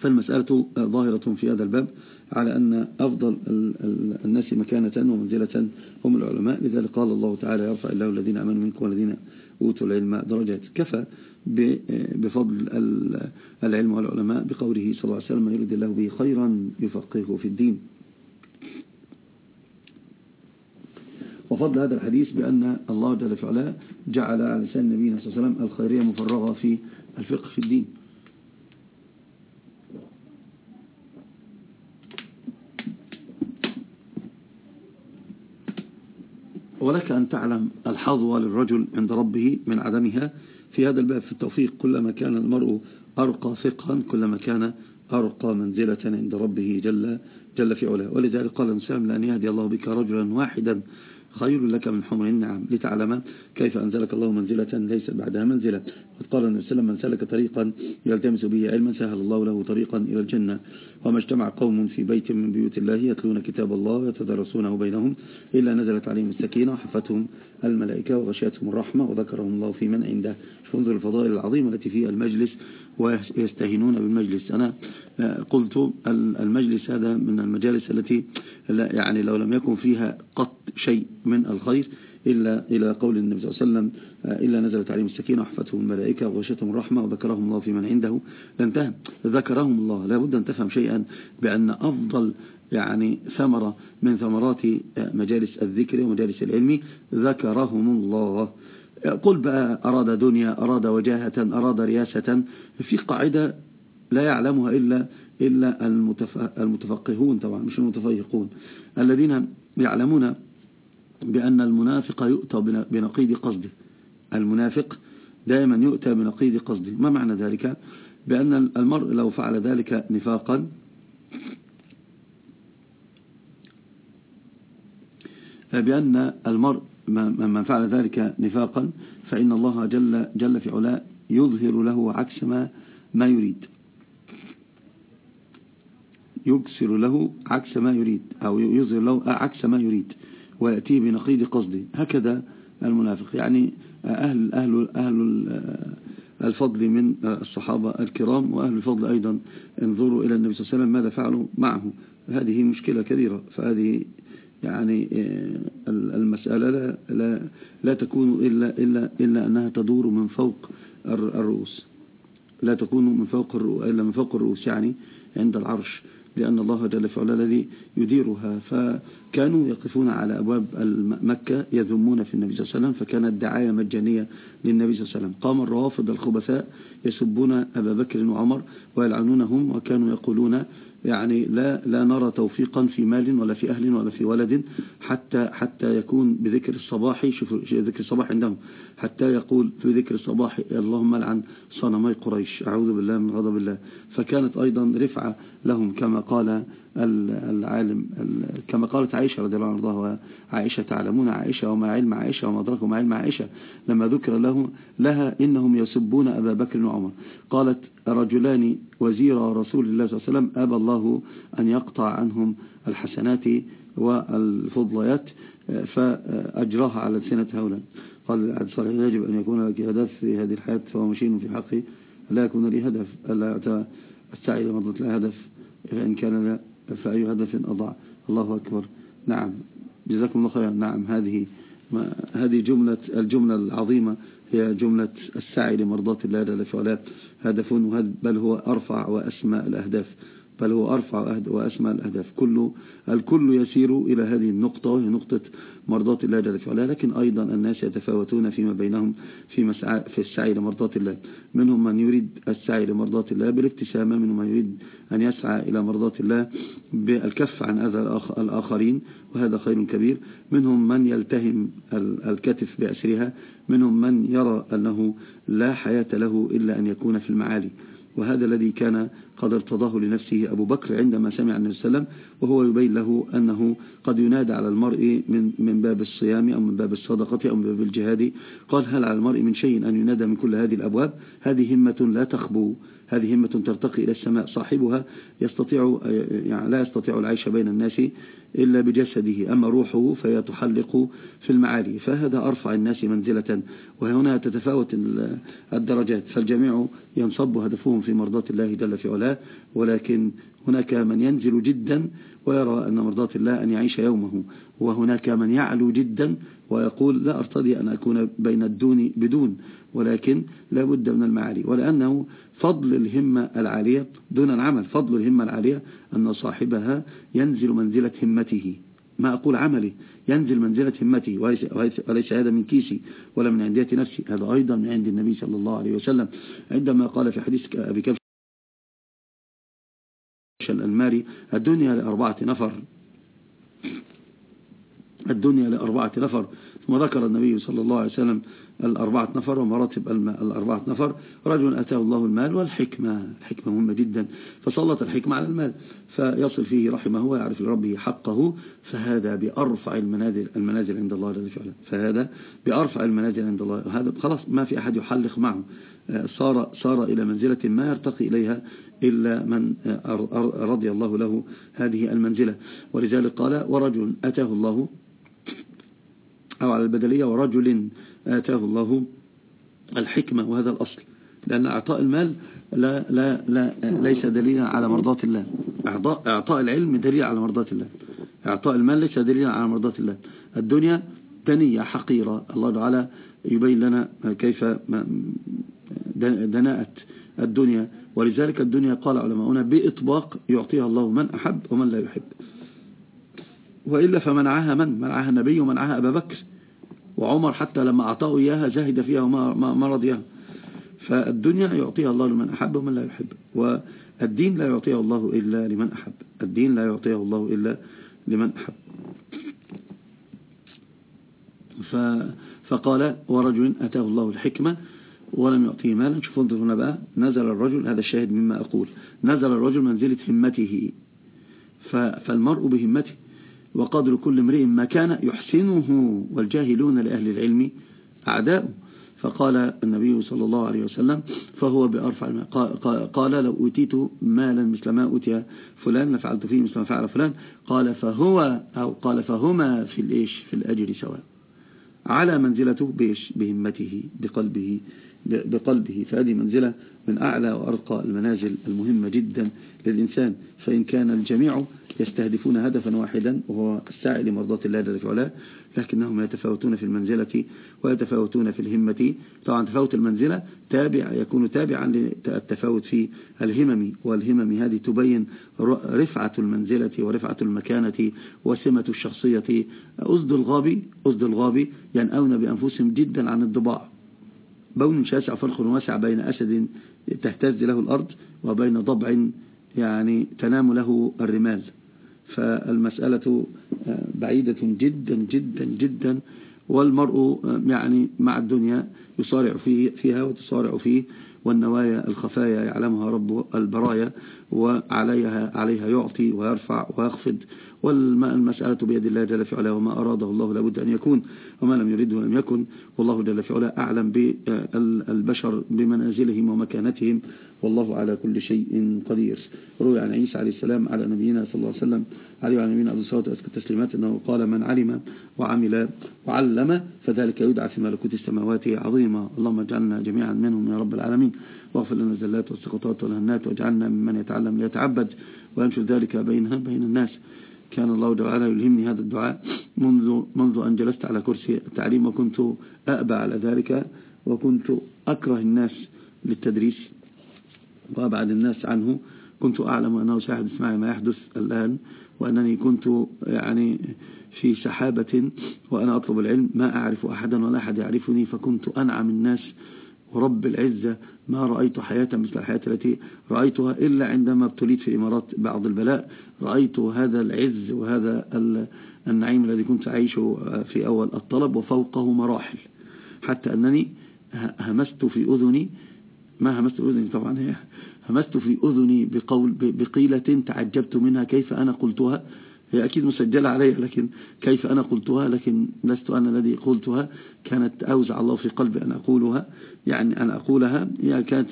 فالمسألة ظاهرة في هذا الباب. على أن أفضل الناس مكانة ومنزلة هم العلماء. لذلك قال الله تعالى يرفع الله الذين أمنوا منكم والذين أوتوا العلم درجات. كفى بفضل العلم والعلماء بقوله صلى الله عليه وسلم يريد الله به خيرا يفقهه في الدين. وفضل هذا الحديث بأن الله جل في علاه جعل على لسان نبينا صلى الله عليه وسلم الخيرية مفرغة في الفقه في الدين. ولك أن تعلم الحظوة للرجل عند ربه من عدمها. في هذا الباب في التوفيق كلما كان المرء أرقى فقها كلما كان أرقى منزلة عند ربه جل, جل في علاه. ولذلك قال الإنسان لأن يهدي الله بك رجلا واحدا خير لك من حمر. النعم لتعلم كيف أنزلك الله منزلة ليس بعدها منزلة. قد قال النبي صلى الله عليه وسلم من سلك طريقا يلتمس به علما سهل الله له طريقا إلى الجنة. وما اجتمع قوم في بيت من بيوت الله يتلون كتاب الله ويتدرسونه بينهم إلا نزلت عليهم السكينة وحفتهم الملائكة وغشيتهم الرحمة وذكرهم الله في من عنده. انظر الفضائل العظيمة التي في المجلس ويستهينون بالمجلس. أنا آه، قلت المجلس هذا من المجالس التي يعني لو لم يكن فيها قط شيء من الخير إلا إلى قول النبي صلى الله عليه وسلم آه، إلا نزلت عليهم السكينة وحفتهم الملائكة وغشتهم الرحمة وذكرهم الله في من عنده. لانتهى ذكرهم الله. لابد أن تفهم شيئا بأن أفضل يعني ثمرة من ثمرات آه، مجالس الذكر ومجالس العلم ذكرهم الله. قل بقى أراد دنيا أراد وجاهة أراد رياسة في قاعدة لا يعلمها إلا إلا المتفقهون طبعا مش المتفيقون. الذين يعلمون بأن المنافق يؤتى بنقيض قصده. المنافق دائما يؤتى بنقيض قصده. ما معنى ذلك؟ بأن المرء لو فعل ذلك نفاقا بأن المرء من فعل ذلك نفاقا فإن الله جل, جل في علاء يظهر له عكس ما, ما يريد. يكسر له عكس ما يريد أو يظهر له عكس ما يريد ويأتيه بنقيض قصده. هكذا المنافق. يعني أهل, أهل, أهل الفضل من الصحابة الكرام وأهل الفضل أيضا. انظروا إلى النبي صلى الله عليه وسلم ماذا فعلوا معه. هذه مشكلة كبيرة فهذه يعني آه، المسألة لا, لا, لا تكون إلا, إلا, إلا أنها تدور من فوق الرؤوس. لا تكون من فوق إلا من فوق الرؤوس يعني عند العرش لأن الله جل وعلا الذي يديرها. فكانوا يقفون على أبواب مكة يذمون في النبي صلى الله عليه وسلم فكانت دعاية مجانية للنبي صلى الله عليه وسلم. قام الروافض الخبثاء يسبون أبا بكر وعمر ويلعنونهم وكانوا يقولون يعني لا لا نرى توفيقا في مال ولا في أهل ولا في ولد حتى حتى يكون بذكر الصباح. شوفوا ذكر الصباح عندهم. حتى يقول في ذكر الصباح اللهم لعن صنمي قريش. أعوذ بالله من غضب الله. فكانت أيضا رفعة لهم كما قال العالم كما قالت عائشة رضي الله عنها عائشة تعلمون عائشة وما علم عائشة وما أدركوا ما علم عائشة. لما ذكر له لها إنهم يسبون أبا بكر وعمر قالت رجلان وزير رسول الله صلى الله عليه وسلم أبى الله أن يقطع عنهم الحسنات والفضليات فأجراها على سنة هؤلاء. قال العبد الصالح يجب أن يكون لك هدف في هذه الحياة فهو مشين في حقه لا يكون لي هدف ألا السعي لمرضة لا هدف فإن كان لا فأي هدف أضع. الله أكبر. نعم. جزاكم الله خيرا. نعم. هذه هذه جملة الجملة العظيمة هي جملة السعي لمرضاة الله جل هدف بل هو أرفع وأسمى الأهداف. بل هو أرفع وأسمى الأهداف كل الكل يسير إلى هذه النقطة وهي نقطة مرضاة الله جل وعلا. لكن أيضا الناس يتفاوتون فيما بينهم في, مسعى في السعي لمرضاة الله. منهم من يريد السعي لمرضاة الله بالابتسامة منهم من يريد أن يسعى إلى مرضاة الله بالكف عن أذى الآخرين وهذا خير كبير. منهم من يلتهم الكتف بأسرها. منهم من يرى أنه لا حياة له إلا أن يكون في المعالي. وهذا الذي كان قد ارتضاه لنفسه أبو بكر عندما سمع النبي صلى الله عليه وسلم وهو يبين له أنه قد ينادى على المرء من, من باب الصيام أو من باب الصدقة أو من باب الجهاد. قال هل على المرء من شيء أن ينادى من كل هذه الأبواب؟ هذه همة لا تخبو. هذه همة ترتقي إلى السماء صاحبها يستطيع يعني لا يستطيع العيش بين الناس. إلا بجسده. أما روحه فهي تحلق في المعالي. فهذا أرفع الناس منزلة وهنا تتفاوت الدرجات. فالجميع ينصب هدفهم في مرضات الله جل في علاه. ولكن هناك من ينزل جدا ويرى أن مرضات الله أن يعيش يومه. وهناك من يعلو جدا ويقول لا أرتضي أن أكون بين الدون بدون. ولكن لا بد من المعالي. ولأنه فضل الهمة العالية دون العمل فضل الهمة العالية أن صاحبها ينزل منزلة همته. ما أقول عملي ينزل منزلة همتي وليس هذا من كيسي ولا من عندية نفسي. هذا أيضا من عند النبي صلى الله عليه وسلم. عندما قال في حديث أبي كبش الماري الدنيا لأربعة نفر. الدنيا لأربعة نفر. ثم ذكر النبي صلى الله عليه وسلم الأربعة نفر ومراتب الأربعة نفر. رجل أتاه الله المال والحكمة. الحكمة مهمة جدا. فسلط الحكمة على المال. فيصل فيه رحمه ويعرف لربه حقه. فهذا بأرفع المنازل المنازل عند الله جل وعلا. فهذا بأرفع المنازل عند الله. هذا خلاص ما في أحد يحلق معه. صار صار إلى منزلة ما يرتقي إليها إلا من رضي الله له هذه المنزلة. ولذلك قال ورجل أتاه الله أو على البدلية ورجل آتاه الله الحكمة وهذا الأصل. لأن أعطاء المال لا لا لا ليس دليلا على مرضات الله. إعطاء, إعطاء العلم دليل على مرضات الله. إعطاء المال ليس دليلا على مرضات الله. الدنيا دنية حقيرة. الله تعالى يبين لنا كيف دناءة الدنيا. ولذلك الدنيا قال علماؤنا بإطباق يعطيها الله من أحب ومن لا يحب. وإلا فمنعها من؟ منعها النبي ومنعها أبا بكر. وعمر حتى لما أعطاه إياها زهد فيها وما رضيها فالدنيا يعطيها الله لمن أحب ومن لا يحب والدين لا يعطيها الله إلا لمن أحب. الدين لا يعطيها الله إلا لمن أحب. فقال ورجل أتاه الله الحكمة ولم يعطيه مالا. شوف انظر هنا بقى نزل الرجل هذا الشاهد مما أقول نزل الرجل منزلة همته. فالمرء بهمته وقدر كل امرئ ما كان يحسنه والجاهلون لأهل العلم أعداء. فقال النبي صلى الله عليه وسلم فهو بأرفع قال لو أوتيت مالا مثل ما أوتي فلان لفعلت فيه مثل ما فعل فلان. قال فهو أو قال فهما في الإيش؟ في الأجر سواء. على منزلته بإيش؟ بهمته بقلبه. بقلبه فهذه منزلة من أعلى وأرقى المنازل المهمة جدا للإنسان. فإن كان الجميع يستهدفون هدفا واحدا وهو السعي لمرضاة الله جل وعلا لكنهم يتفاوتون في المنزلة ويتفاوتون في الهمة. طبعا تفاوت المنزلة تابع يكون تابعا للتفاوت في الهمم والهمم هذه تبين رفعة المنزلة ورفعة المكانة وسمة الشخصية. أزد الغابي أزد الغابي ينأون بأنفسهم جدا عن الضباع. بون شاسع فرق واسع بين أسد تهتز له الأرض وبين ضبع يعني تنام له الرمال. فالمسألة آه، بعيدة جدا جدا جدا. والمرء آه، يعني مع الدنيا يصارع فيها وتصارع فيه. والنوايا الخفايا يعلمها رب البرايا وعليها عليها يعطي ويرفع ويخفض والمسألة بيد الله جل في وما أراده الله لابد أن يكون وما لم يريده لم يكن والله جل في علاه أعلم بالبشر بمنازلهم ومكانتهم والله على كل شيء قدير روي عن عيسى عليه السلام على نبينا صلى الله عليه وسلم عليه وعلى نبينا أبو الصلاة وأسكى التسليمات أنه قال من علم وعمل وعلم فذلك يدعى في ملكوت السماوات عظيما اللهم اجعلنا جميعا منهم يا رب العالمين واغفر لنا الزلات والسقطات والهنات واجعلنا ممن يتعلم ليتعبد وينشر ذلك بينها بين الناس كان الله تعالى يلهمني هذا الدعاء منذ, منذ أن جلست على كرسي التعليم وكنت أأبى على ذلك وكنت أكره الناس للتدريس وأبعد الناس عنه. كنت أعلم أنه ساحب اسمعي ما يحدث الآن وأنني كنت يعني في سحابة وأنا أطلب العلم. ما أعرف أحدا ولا أحد يعرفني فكنت أنعم الناس. ورب العزة ما رأيت حياة مثل الحياة التي رأيتها إلا عندما ابتليت في إمارات بعض البلاء. رأيت هذا العز وهذا النعيم الذي كنت أعيش في أول الطلب وفوقه مراحل. حتى أنني همست في أذني. ما همست في أذني؟ طبعا هي همست في أذني بقول بقيلة تعجبت منها كيف أنا قلتها. هي أكيد مسجلة علي لكن كيف أنا قلتها؟ لكن لست أنا الذي قلتها. كانت أوزع الله في قلبي أن أقولها. يعني أن أقولها. يعني كانت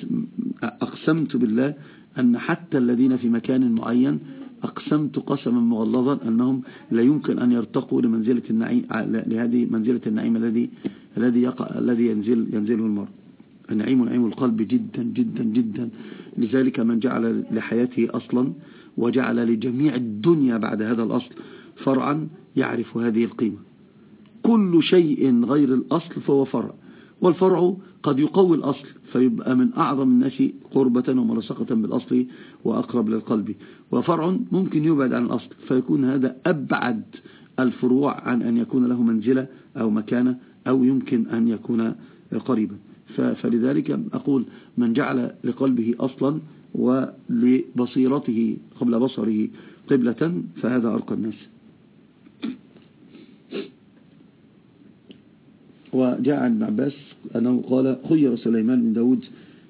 أقسمت بالله أن حتى الذين في مكان معين أقسمت قسما مغلظا أنهم لا يمكن أن يرتقوا لمنزلة النعيم لهذه منزلة النعيم الذي الذي يقع الذي ينزل ينزله المرء. النعيم نعيم القلب جدا جدا جدا. لذلك من جعل لحياته أصلا وجعل لجميع الدنيا بعد هذا الأصل فرعا يعرف هذه القيمة. كل شيء غير الأصل فهو فرع والفرع قد يقوي الأصل. فيبقى من أعظم الناس قربة وملصقة بالأصل وأقرب للقلب. وفرع ممكن يبعد عن الأصل فيكون هذا أبعد الفروع عن أن يكون له منزلة أو مكانة أو يمكن أن يكون قريبا. فلذلك أقول من جعل لقلبه أصلا ولبصيرته قبل بصره قبلة فهذا أرقى الناس. وجاء عن عباس أنه قال خير سليمان بن داود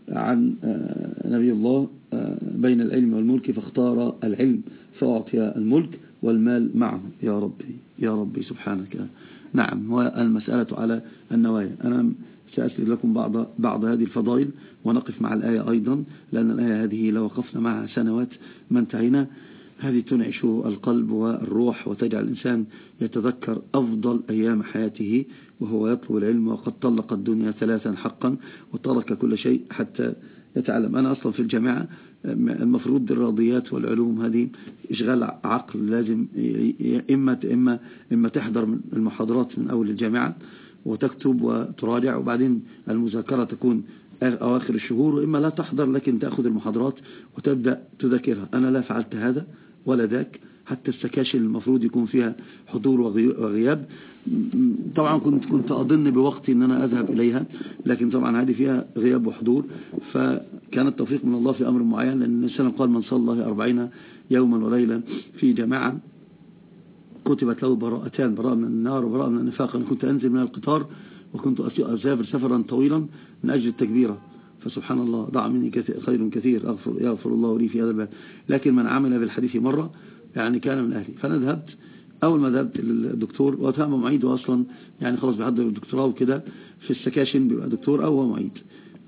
عن آه، نبي الله آه، بين العلم والملك فاختار العلم فأعطي الملك والمال معه. يا ربي يا ربي سبحانك. نعم والمسألة على النوايا. أنا سأسرد لكم بعض, بعض هذه الفضائل ونقف مع الآية أيضا لأن الآية هذه لو وقفنا معها سنوات ما انتهينا هذه تنعش القلب والروح وتجعل الإنسان يتذكر أفضل أيام حياته وهو يطلب العلم وقد طلق الدنيا ثلاثا حقا وترك كل شيء حتى يتعلم. أنا أصلا في الجامعة المفروض الرياضيات والعلوم هذه إشغال عقل لازم إما, إما, إما تحضر المحاضرات من أول الجامعة وتكتب وتراجع وبعدين المذاكرة تكون أواخر الشهور وإما لا تحضر لكن تأخذ المحاضرات وتبدأ تذاكرها. أنا لا فعلت هذا ولا ذاك. حتى السكاشن المفروض يكون فيها حضور وغياب. طبعا كنت كنت أظن بوقتي أن أنا أذهب إليها لكن طبعا هذه فيها غياب وحضور. فكان التوفيق من الله في أمر معين لأن النبي صلى الله عليه وسلم قال من صلى أربعين يوما وليلا في جماعة كتبت له براءتان براءة من النار وبراءة من النفاق. أنا كنت أنزل من القطار وكنت أسافر سفرا طويلا من أجل التكبيرة. فسبحان الله ضع مني خير كثير. أغفر يغفر الله لي في هذا الباب. لكن من عمل بالحديث مرة يعني كان من أهلي. فأنا ذهبت أول ما ذهبت للدكتور وتام معيد أصلا يعني خلاص بيحضر الدكتوراه وكده في السكاشن بيبقى دكتور أو هو معيد.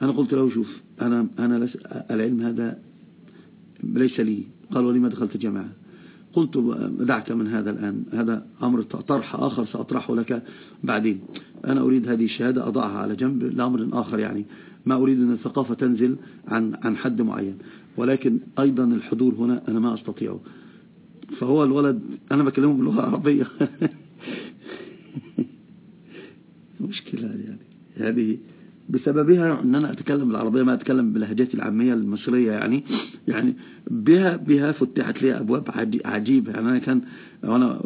أنا قلت له شوف أنا, أنا العلم هذا ليس لي. قال ولي ما دخلت الجامعة قلت دعك من هذا الآن. هذا أمر طرح آخر سأطرحه لك بعدين. أنا أريد هذه الشهادة أضعها على جنب لأمر آخر يعني. ما أريد أن الثقافة تنزل عن عن حد معين. ولكن أيضا الحضور هنا أنا ما أستطيعه. فهو الولد أنا بكلمه باللغة العربية. [LAUGHS] مشكلة يعني. هذه بسببها إن أنا أتكلم بالعربية ما أتكلم بلهجتي العامية المصرية يعني يعني بها بها فتحت لي أبواب عجيبة. يعني أنا كان وأنا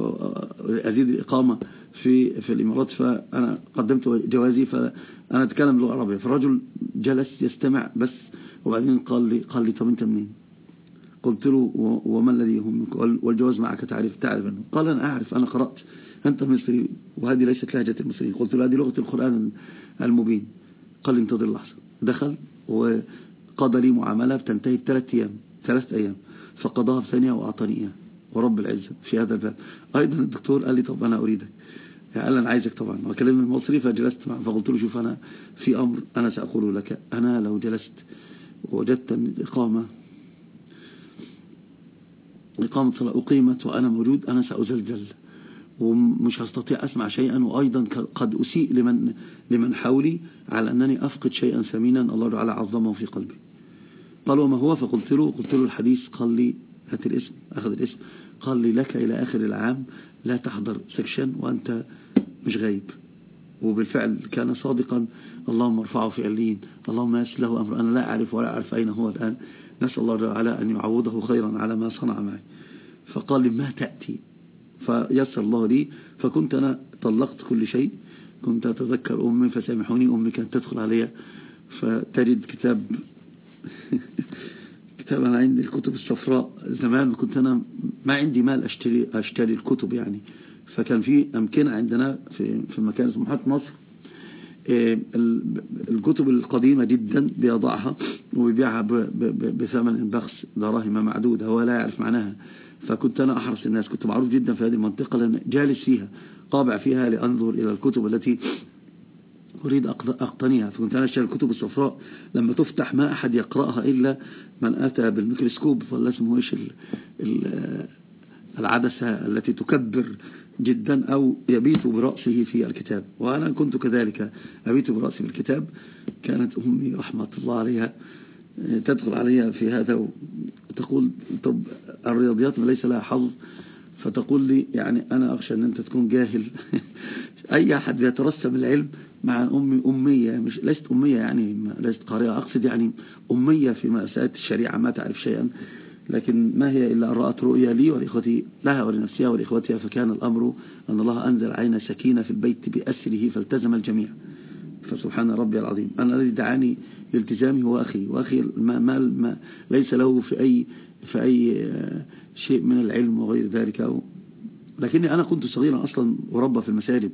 أزيد الإقامة في في الإمارات فأنا قدمت جوازي فأنا أتكلم باللغة العربية. فالرجل جلس يستمع بس وبعدين قال لي قال لي طب أنت منين؟ قلت له وما الذي يهمك؟ والجواز معك تعرف تعرف أنه قال أنا أعرف أنا قرأت. أنت مصري وهذه ليست لهجة المصريين. قلت له هذه لغة القرآن المبين. قال انتظر لحظة دخل وقضى لي معاملة بتنتهي بثلاث أيام ثلاث أيام. فقضاها بثانية وأعطاني إياه ورب العزة في هذا الباب. أيضا الدكتور قال لي طب أنا أريدك. قال أنا عايزك طبعا. وكلمني المصري فجلست معه. فقلت له شوف أنا في أمر أنا سأقول لك. أنا لو جلست ووجدت الإقامة إقامة صلاة أقيمت وأنا موجود أنا سأزلزل. ومش هستطيع أسمع شيئا وأيضا قد أسيء لمن, لمن حولي على أنني أفقد شيئا ثمينا. الله تعالى عظمه في قلبي. قال وما هو؟ فقلت له قلت له الحديث قال لي هات الاسم أخذ الاسم. قال لي لك إلى آخر العام لا تحضر سكشن وأنت مش غايب. وبالفعل كان صادقا اللهم ارفعه في عليين اللهم يسر له أمر أنا لا أعرف ولا أعرف أين هو الآن. نسأل الله تعالى أن يعوضه خيرا على ما صنع معي. فقال لي ما تأتي؟ فيسر الله لي فكنت أنا طلقت كل شيء. كنت أتذكر أمي فسامحوني أمي كانت تدخل علي فتجد كتاب [LAUGHS] كتاب أنا عندي الكتب الصفراء. زمان كنت أنا ما عندي مال أشتري, أشتري الكتب يعني. فكان في أمكنة عندنا في, في مكان اسمه محط مصر الكتب القديمة جدا بيضعها وبيبيعها بثمن بخس دراهم معدودة هو لا يعرف معناها. فكنت أنا أحرص الناس كنت معروف جدا في هذه المنطقة لأن جالس فيها قابع فيها لأنظر إلى الكتب التي أريد أقتنيها. فكنت أنا أشتري الكتب الصفراء لما تفتح ما أحد يقرأها إلا من أتى بالميكروسكوب فلا اسمه إيش؟ العدسة التي تكبر جدا أو يبيت برأسه في الكتاب. وأنا كنت كذلك أبيت برأسي في الكتاب. كانت أمي رحمة الله عليها تدخل عليها في هذا وتقول طب الرياضيات ليس لها حظ؟ فتقول لي يعني أنا أخشى أن أنت تكون جاهل. [LAUGHS] أي أحد يترسم العلم مع أمي أمية مش ليست أمية يعني ليست قارئة. أقصد يعني أمية في مسألة الشريعة ما تعرف شيئا. لكن ما هي إلا أن رأت رؤيا لي ولإخوتي لها ولنفسها ولإخوتها فكان الأمر أن الله أنزل عين سكينة في البيت بأسره فالتزم الجميع. فسبحان ربي العظيم. أنا الذي دعاني لالتزامي هو أخي وأخي ما, ما, ما ليس له في أي, في أي شيء من العلم وغير ذلك. لكني أنا كنت صغيرا أصلا وربى في المساجد.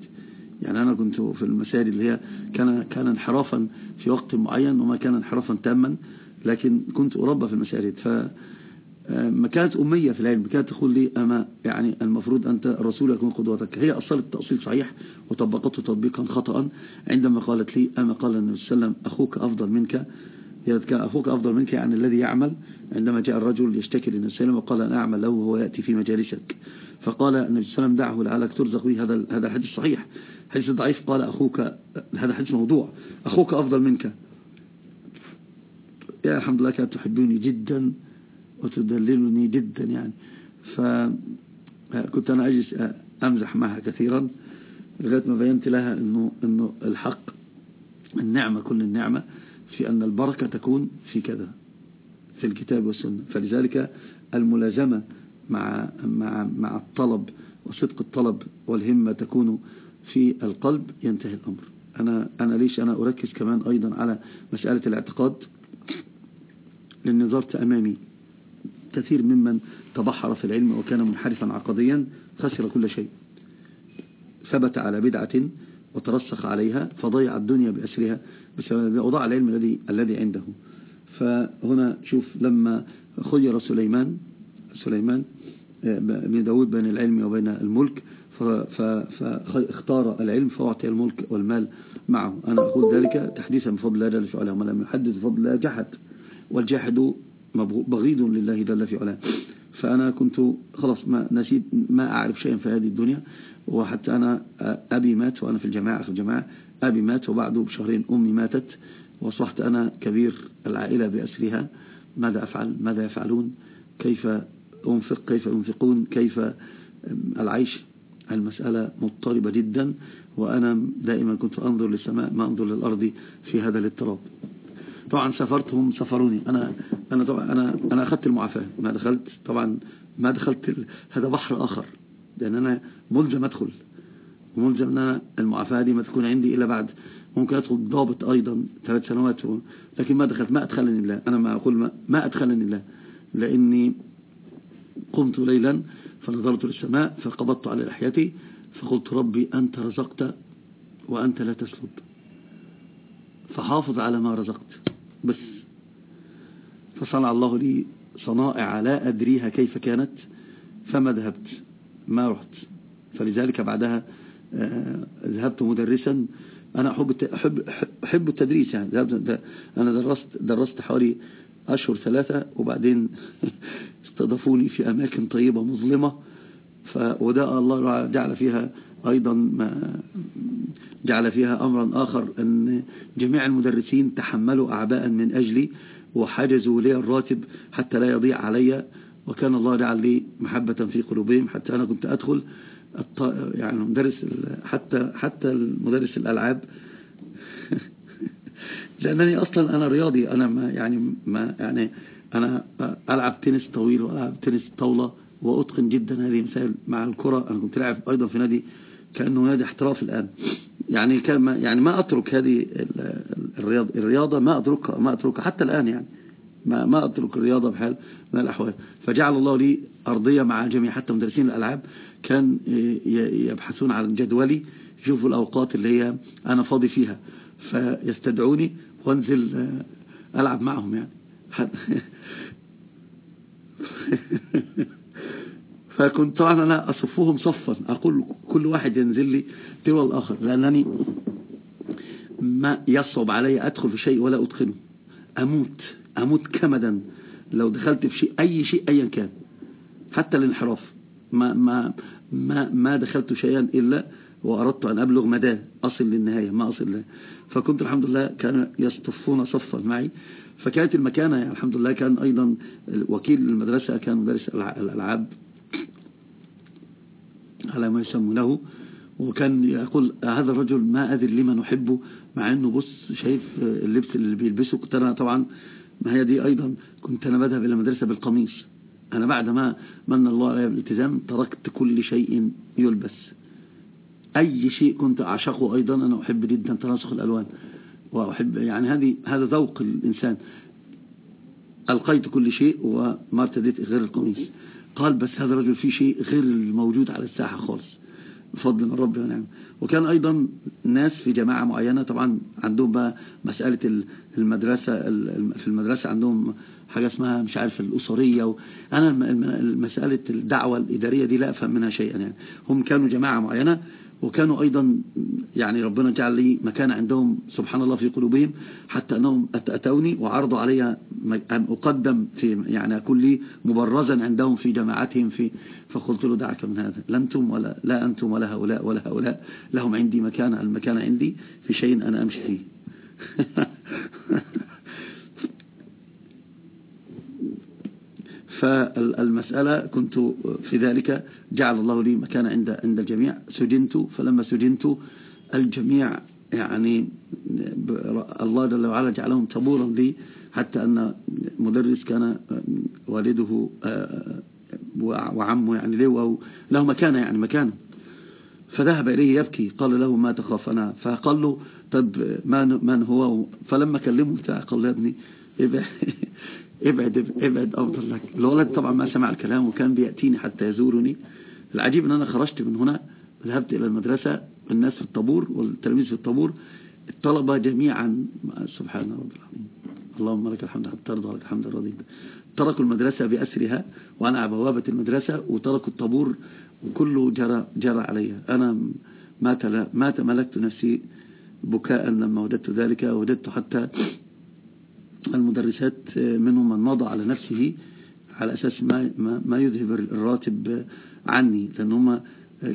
يعني أنا كنت في المساجد اللي هي كان كان انحرافا في وقت معين وما كان انحرافا تاما لكن كنت أربى في المساجد. ف ما كانت أمية في العلم كانت تقول لي أما يعني المفروض أنت الرسول يكون قدوتك. هي أصلت تأصيل صحيح وطبقته تطبيقا خطأ عندما قالت لي أما قال النبي صلى الله عليه وسلم أخوك أفضل منك أخوك أفضل منك يعني الذي يعمل. عندما جاء الرجل يشتكي للنبي صلى الله عليه وسلم وقال أنا أعمل له وهو يأتي في مجالسك. فقال النبي صلى الله عليه وسلم دعه لعلك ترزق به. هذا هذا الحديث صحيح. حديث ضعيف. قال أخوك هذا حديث موضوع. أخوك أفضل منك. يا الحمد لله كانت تحبني جدا. وتدللني جدا يعني. فكنت أنا أجلس أمزح معها كثيرا لغاية ما بينت لها أنه, إنه الحق النعمة كل النعمة في أن البركة تكون في كذا في الكتاب والسنة. فلذلك الملازمة مع, مع, مع الطلب وصدق الطلب والهمة تكون في القلب ينتهي الأمر. أنا, أنا ليش أنا أركز كمان أيضا على مسألة الاعتقاد؟ لأن نظرت أمامي كثير ممن تبحر في العلم وكان منحرفا عقديا خسر كل شيء. ثبت على بدعة وترسخ عليها فضيع الدنيا بأسرها بسبب وضع العلم الذي الذي عنده. فهنا شوف لما خير سليمان سليمان بن داود بين العلم وبين الملك فاختار العلم فأعطي الملك والمال معه. أنا أقول ذلك تحديثا بفضل الله جل في علاه ومن لم يحدث بفضل الله جحد. والجاحد بغيض لله جل في علاه. فأنا كنت خلاص ما نسيت ما أعرف شيئا في هذه الدنيا وحتى أنا أبي مات وأنا في الجماعة في الجماعة. أبي مات وبعده بشهرين أمي ماتت وأصبحت أنا كبير العائلة بأسرها. ماذا أفعل؟ ماذا يفعلون؟ كيف أنفق؟ كيف ينفقون؟ كيف العيش؟ المسألة مضطربة جدا وأنا دائما كنت أنظر للسماء ما أنظر للأرض في هذا الاضطراب. طبعا سافرتهم سفروني. أنا أنا طبعا أنا أنا أخذت المعافاة. ما دخلت طبعا ما دخلت هذا بحر آخر. لأن أنا ملزم أدخل. ملزم أن أنا المعافاة دي ما تكون عندي إلا بعد. ممكن أدخل ضابط أيضا ثلاث سنوات لكن ما دخلت. ما أدخلني الله أنا ما أقول ما, ما أدخلني الله لأني قمت ليلا فنظرت للسماء فقبضت على لحيتي فقلت ربي أنت رزقت وأنت لا تسلب فحافظ على ما رزقت. بس. فصنع الله لي صنائع لا أدريها كيف كانت فما ذهبت ما رحت. فلذلك بعدها ذهبت مدرسا. أنا أحب أحب أحب التدريس يعني. ذهبت أنا درست درست حوالي أشهر ثلاثة وبعدين [LAUGHS] استضافوني في أماكن طيبة مظلمة وده الله جعل فيها أيضا ما جعل فيها أمرا آخر أن جميع المدرسين تحملوا أعباء من أجلي وحجزوا لي الراتب حتى لا يضيع علي وكان الله جعل لي محبة في قلوبهم حتى أنا كنت أدخل يعني مدرس حتى حتى المدرس الألعاب. [LAUGHS] لأنني أصلا أنا رياضي أنا ما يعني ما يعني أنا ألعب تنس طويل وألعب تنس طاولة وأتقن جدا هذه المسائل مع الكرة. أنا كنت لاعب أيضا في نادي كأنه نادي احتراف الآن. يعني كان ما يعني ما أترك هذه الرياضة الرياضة ما أتركها ما أتركها حتى الآن يعني. ما ما أترك الرياضة بحال من الأحوال. فجعل الله لي أرضية مع الجميع حتى مدرسين الألعاب. كان يبحثون عن جدولي. يشوفوا الأوقات اللي هي أنا فاضي فيها. فيستدعوني وأنزل ألعب معهم يعني. [LAUGHS] فكنت أنا أصفهم صفا. أقول كل واحد ينزل لي تلو الآخر لأنني ما يصعب علي أدخل في شيء ولا أدخله أموت. أموت كمدا. لو دخلت في شيء أي شيء أيا كان. حتى الانحراف. ما, ما, ما, ما دخلت شيئا إلا وأردت أن أبلغ مداه أصل للنهاية. ما أصل له فكنت الحمد لله كان يصطفون صفا معي. فكانت المكانة يعني الحمد لله كان أيضا وكيل المدرسة كان مدرس الألعاب. على ما يسمونه. وكان يقول هذا الرجل ما أدري لما نحبه مع أنه بص شايف اللبس اللي بيلبسه. كنت أنا طبعا ما هي دي أيضا كنت أنا بذهب إلى المدرسة بالقميص. أنا بعد ما من الله علي بالالتزام تركت كل شيء يلبس. أي شيء كنت أعشقه أيضا أنا أحب جدا تناسخ الألوان. وأحب يعني هذه هذا ذوق الإنسان. ألقيت كل شيء وما ارتديت غير القميص. قال بس هذا الرجل فيه شيء غير الموجود على الساحة خالص. بفضل من ربي ونعم وكان أيضا ناس في جماعة معينة طبعا عندهم بقى مسألة المدرسة في المدرسة عندهم حاجة اسمها مش عارف الأسرية أنا مسألة الدعوة الإدارية دي لا أفهم منها شيئا يعني. هم كانوا جماعة معينة وكانوا أيضا يعني ربنا جعل لي مكان عندهم سبحان الله في قلوبهم حتى أنهم أتوني وعرضوا علي أن أقدم في يعني أكون لي مبرزا عندهم في جماعتهم في فقلت له دعك من هذا. لا أنتم ولا, لا أنتم ولا هؤلاء ولا هؤلاء. لهم عندي مكان المكان عندي في شيء أنا أمشي فيه. [LAUGHS] فالمسألة كنت في ذلك جعل الله لي مكان عند عند الجميع. سجنت فلما سجنت الجميع يعني الله جل وعلا جعلهم طبورا لي حتى أن مدرس كان والده وعمه يعني له له مكانه يعني مكانه فذهب إليه يبكي قال له ما تخاف أنا فقال له طب من هو؟ فلما كلمه قال له يا ابني ابعد ابعد أفضل لك. الولد طبعا ما سمع الكلام وكان بيأتيني حتى يزورني. العجيب أن أنا خرجت من هنا ذهبت إلى المدرسة الناس في الطابور والتلاميذ في الطابور الطلبة جميعا سبحان رب العالمين اللهم لك الحمد حتى ترضى لك الحمد الرضيد تركوا المدرسة بأسرها وأنا على بوابة المدرسة وتركوا الطابور وكله جرى, جرى علي أنا ما, ما تملكت نفسي بكاء لما وجدت ذلك. وجدت حتى المدرسات منهم من مضى على نفسه على أساس ما, ما يذهب الراتب عني لأن هم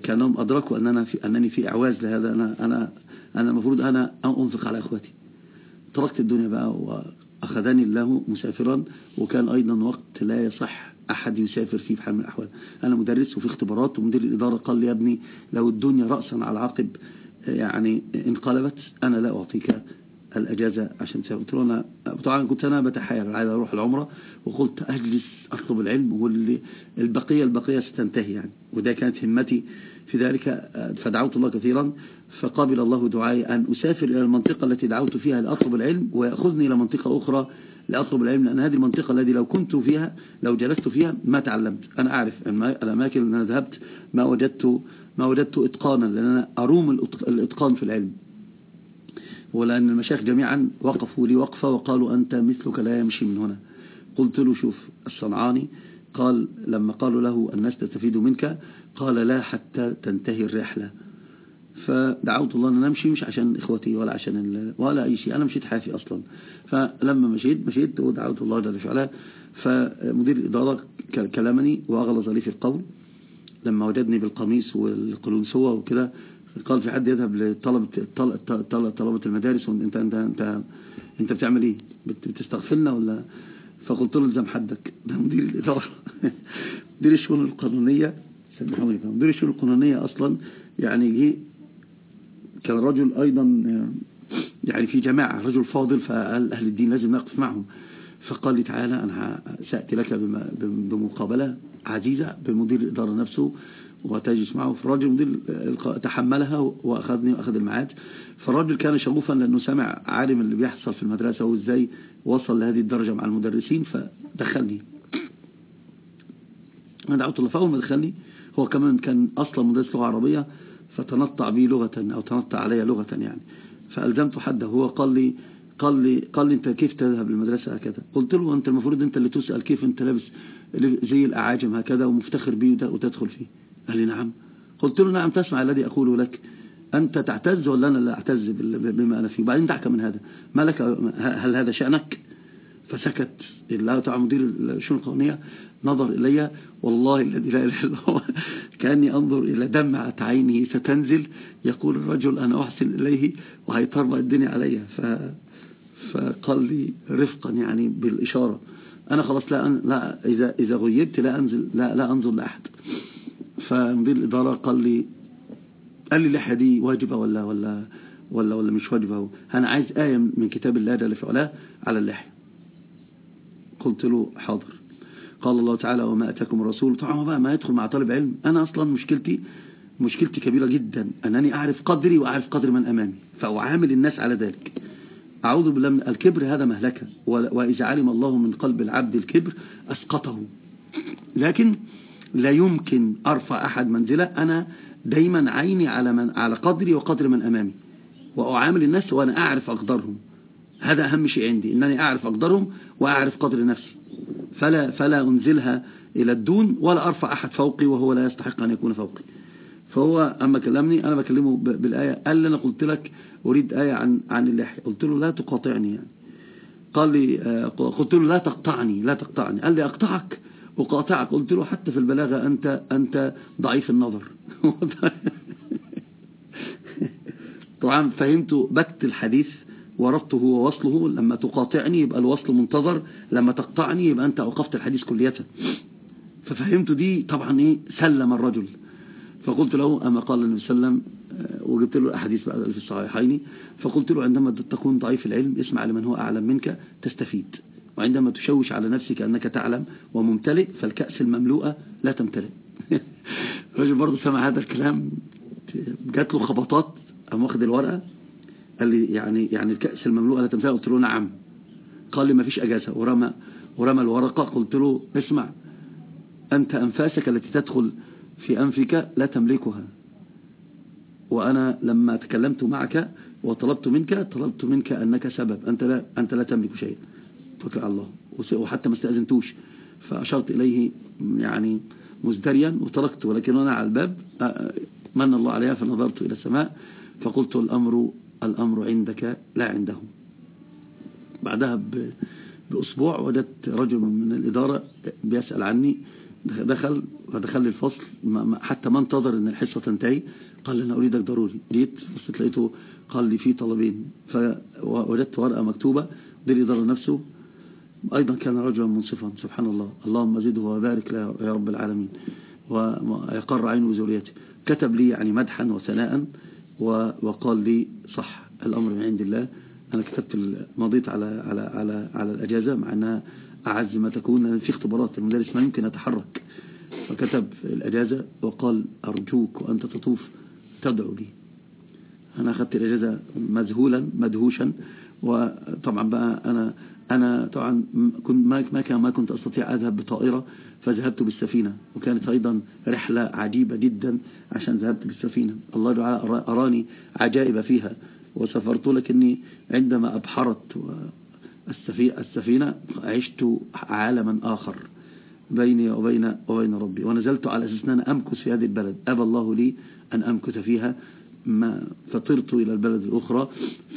كانهم أدركوا أننا في أنني في إعواز لهذا. أنا أنا أنا المفروض أنا أنفق على إخوتي تركت الدنيا بقى وأخذني الله مسافرا وكان أيضا وقت لا يصح أحد يسافر فيه بحال من الأحوال. أنا مدرس وفي اختبارات ومدير الإدارة قال لي يا ابني لو الدنيا رأسا على عقب يعني انقلبت أنا لا أعطيك الأجازة عشان تسافر. قلت له أنا طبعا كنت أنا بتحايل عايز أروح العمرة. وقلت أجلس أطلب العلم. والبقية البقية ستنتهي يعني. وده كانت همتي في ذلك. فدعوت الله كثيرا. فقابل الله دعائي أن أسافر إلى المنطقة التي دعوت فيها لأطلب العلم. ويأخذني إلى منطقة أخرى لأطلب العلم. لأن هذه المنطقة التي لو كنت فيها لو جلست فيها ما تعلمت. أنا أعرف الأماكن اللي أنا ذهبت ما وجدت ما وجدت إتقانا. لأن أنا أروم الإتقان في العلم. ولأن المشايخ جميعا وقفوا لي وقفة وقالوا أنت مثلك لا يمشي من هنا. قلت له شوف الصنعاني قال لما قالوا له الناس تستفيد منك قال لا حتى تنتهي الرحلة. فدعوت الله أن نمشي مش عشان إخوتي ولا عشان ولا أي شيء. أنا مشيت حافي أصلا. فلما مشيت مشيت ودعوت الله جل وعلا. فمدير الإدارة كلمني وأغلظ لي في القول. لما وجدني بالقميص والقلنسوة وكده قال في حد يذهب لطلبة طلبة المدارس وانت انت انت انت بتعمل إيه؟ بتستغفلنا ولا؟ فقلت له الزم حدك. ده مدير الإدارة. [LAUGHS] مدير الشؤون القانونية. سامحوني مدير الشؤون القانونية أصلا يعني جه كان رجل أيضا يعني في جماعة رجل فاضل فقال أهل الدين لازم نقف معهم. فقال لي تعالى أنا سأتي لك بمقابلة عزيزة بمدير الإدارة نفسه. وتجلس معه. فالرجل مدير تحملها وأخذني وأخذ المعاد فالرجل كان شغوفا لأنه سمع عالم اللي بيحصل في المدرسة وإزاي وصل لهذه الدرجة مع المدرسين فدخلني. أنا دعوت الله فأول ما دخلني هو كمان كان أصلا مدرس لغة عربية فتنطع بي لغة أو تنطع علي لغة يعني. فألزمت حده هو قال لي قال لي قال لي أنت كيف تذهب للمدرسة هكذا؟ قلت له أنت المفروض أنت اللي تسأل كيف أنت لابس زي الأعاجم هكذا ومفتخر به وتدخل فيه. قال لي نعم. قلت له نعم تسمع الذي أقوله لك. أنت تعتز ولا أنا لا أعتز بما أنا فيه؟ وبعدين دعك من هذا. ما لك هل هذا شأنك؟ فسكت. الله تعالى مدير الشؤون القانونية. نظر إلي. والله الذي لا إله إلا هو. [LAUGHS] كأني أنظر إلى دمعة عينه ستنزل. يقول الرجل أنا أحسن إليه وهيطربع الدنيا علي. ف... فقال لي رفقا يعني بالإشارة أنا خلاص لا, لا إذا, إذا غيبت لا أنزل لا, لا أنظر لأحد. فمدير الإدارة قال لي قال لي اللحية دي واجبة ولا ولا ولا ولا مش واجبة. أنا عايز آية من كتاب الله جل في علاه على اللحية قلت له حاضر. قال الله تعالى وما أتاكم الرسول. طبعا بقى ما يدخل مع طالب علم. أنا أصلا مشكلتي مشكلتي كبيرة جدا. أنني أعرف قدري وأعرف قدر من أمامي. فأعامل الناس على ذلك. أعوذ بالله من الكبر هذا مهلكة. وإذا علم الله من قلب العبد الكبر أسقطه. لكن لا يمكن أرفع أحد منزلة. أنا دايما عيني على من على قدري وقدر من أمامي وأعامل الناس وأنا أعرف أقدرهم هذا أهم شيء عندي أنني أعرف أقدرهم وأعرف قدر نفسي. فلا, فلا أنزلها إلى الدون ولا أرفع أحد فوقي وهو لا يستحق أن يكون فوقي. فهو أما كلمني أنا بكلمه بالآية قال لي أنا قلت لك أريد آية عن عن اللحية. قلت له لا تقاطعني يعني. قال لي آه، قلت له لا تقطعني لا تقطعني. قال لي أقطعك؟ وقاطعك قلت له حتى في البلاغة أنت أنت ضعيف النظر. [LAUGHS] طبعا فهمت بكت الحديث وربطه ووصله. لما تقاطعني يبقى الوصل منتظر لما تقطعني يبقى أنت أوقفت الحديث كلية ففهمت دي طبعا إيه؟ سلم الرجل. فقلت له أما قال النبي صلى الله عليه وسلم وجبت له الأحاديث في الصحيحين. فقلت له عندما تكون ضعيف العلم اسمع لمن هو أعلم منك تستفيد. وعندما تشوش على نفسك أنك تعلم وممتلئ فالكأس المملوءة لا تمتلئ. [LAUGHS] الرجل برضه سمع هذا الكلام جات له خبطات أم واخد الورقة قال لي يعني يعني الكأس المملوءة لا تمتلئ؟ قلت له نعم. قال لي ما فيش أجازة. ورمى ورمى الورقة قلت له اسمع أنت أنفاسك التي تدخل في أنفك لا تملكها. وأنا لما تكلمت معك وطلبت منك طلبت منك أنك سبب أنت لا, أنت لا تملك شيء توكل على الله. وحتى ما استأذنتوش. فأشرت إليه يعني مزدريا وتركته ولكن أنا على الباب من الله عليها فنظرت إلى السماء فقلت الأمر الأمر عندك لا عنده بعدها بأسبوع وجدت رجل من الإدارة بيسأل عني دخل ودخل الفصل حتى ما انتظر إن الحصة تنتهي. قال أنا أريدك ضروري. جيت بصيت لقيته قال لي في طلبين. فوجدت ورقة مكتوبة دي الإدارة نفسه أيضا كان رجلا منصفا سبحان الله اللهم زده وبارك له يا رب العالمين. ويقر عينه وزوريته كتب لي يعني مدحا وثناء وقال لي صح الأمر من عند الله. أنا كتبت مضيت على على على على الأجازة مع أنها أعز ما تكون في اختبارات المدرس ما يمكن يتحرك فكتب الأجازة وقال أرجوك وأنت تطوف تدعو لي. أنا أخذت الأجازة مذهولا مدهوشا. وطبعا بقى أنا أنا طبعا كنت ما كنت أستطيع أذهب بطائرة فذهبت بالسفينة. وكانت أيضا رحلة عجيبة جدا عشان ذهبت بالسفينة. الله تعالى أراني عجائب فيها. وسافرت لكني عندما أبحرت السفينة عشت عالما آخر بيني وبين وبين ربي. ونزلت على أساس أن أمكث في هذه البلد. أبى الله لي أن أمكث فيها. ما فطرت إلى البلد الأخرى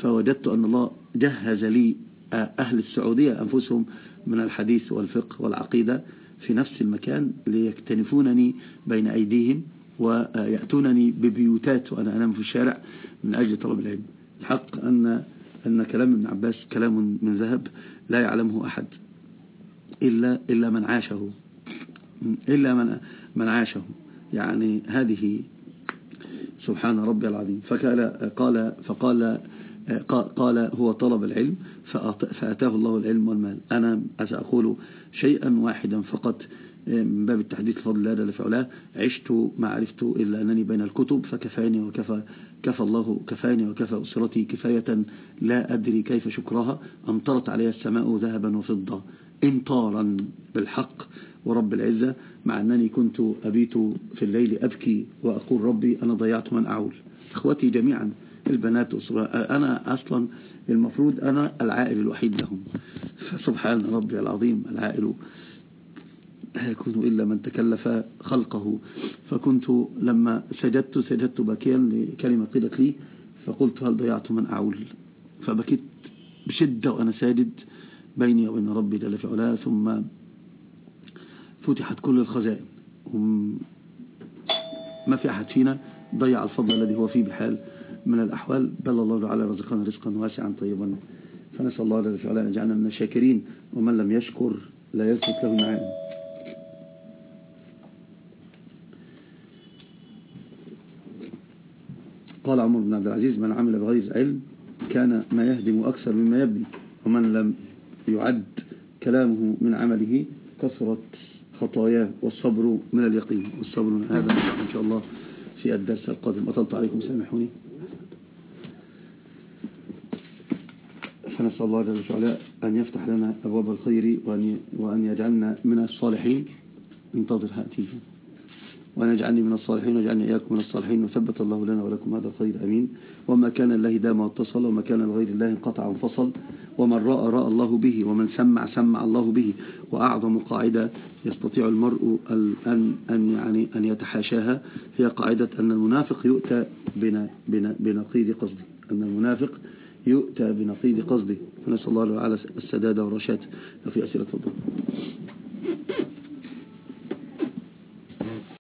فوجدت أن الله جهز لي أهل السعودية أنفسهم من الحديث والفقه والعقيدة في نفس المكان ليكتنفونني بين أيديهم ويأتونني ببيوتات وأنا أنام في الشارع من أجل طلب العلم. الحق أن أن كلام ابن عباس كلام من ذهب لا يعلمه أحد إلا, إلا من عاشه. إلا من, من عاشه. يعني هذه سبحان ربي العظيم. فقال قال فقال قال هو طلب العلم فأتاه الله العلم والمال. أنا سأقول شيئا واحدا فقط من باب التحديث الفضل جل في عشت ما عرفت إلا أنني بين الكتب فكفاني وكفى كفى الله كفاني وكفى أسرتي كفاية لا أدري كيف شكرها أمطرت علي السماء ذهبا وفضة انطارا بالحق ورب العزة مع أنني كنت أبيت في الليل أبكي وأقول ربي أنا ضيعت من أعول. إخوتي جميعا البنات أنا أصلا المفروض أنا العائل الوحيد لهم. فسبحان ربي العظيم العائل لا يكون إلا من تكلف خلقه. فكنت لما سجدت سجدت باكيا لكلمة قيلت لي فقلت هل ضيعت من أعول؟ فبكيت بشدة وأنا ساجد بيني وبين ربي جل في علاه. ثم فتحت كل الخزائن. ما في أحد فينا ضيع الفضل الذي هو فيه بحال من الأحوال. بل الله تعالى رزقنا رزقا واسعا طيبا. فنسأل الله جل في علاه أن يجعلنا من الشاكرين. ومن لم يشكر لا يثبت له نعائم قال عمر بن عبد العزيز من عمل بغير علم كان ما يهدم أكثر مما يبني ومن لم يعد كلامه من عمله كثرت الخطايا والصبر من اليقين. والصبر من هذا إن شاء الله في الدرس القادم. أطلت عليكم سامحوني. فنسأل الله جل وعلا أن يفتح لنا أبواب الخير وأن يجعلنا من الصالحين. انتظر هاتيه وأن يجعلني من الصالحين ويجعلني إياكم من الصالحين. وثبت الله لنا ولكم هذا الخير أمين. وما كان الله دام واتصل وما كان لغير الله انقطع وانفصل ومن رأى رأى الله به. ومن سمع سمع الله به. وأعظم قاعدة يستطيع المرء أن, أن, يعني أن يتحاشاها هي قاعدة أن المنافق يؤتى بنقيض قصده أن المنافق يؤتى بنقيض قصده. فنسأل الله السداد والرشاد. في أسئلة الضوء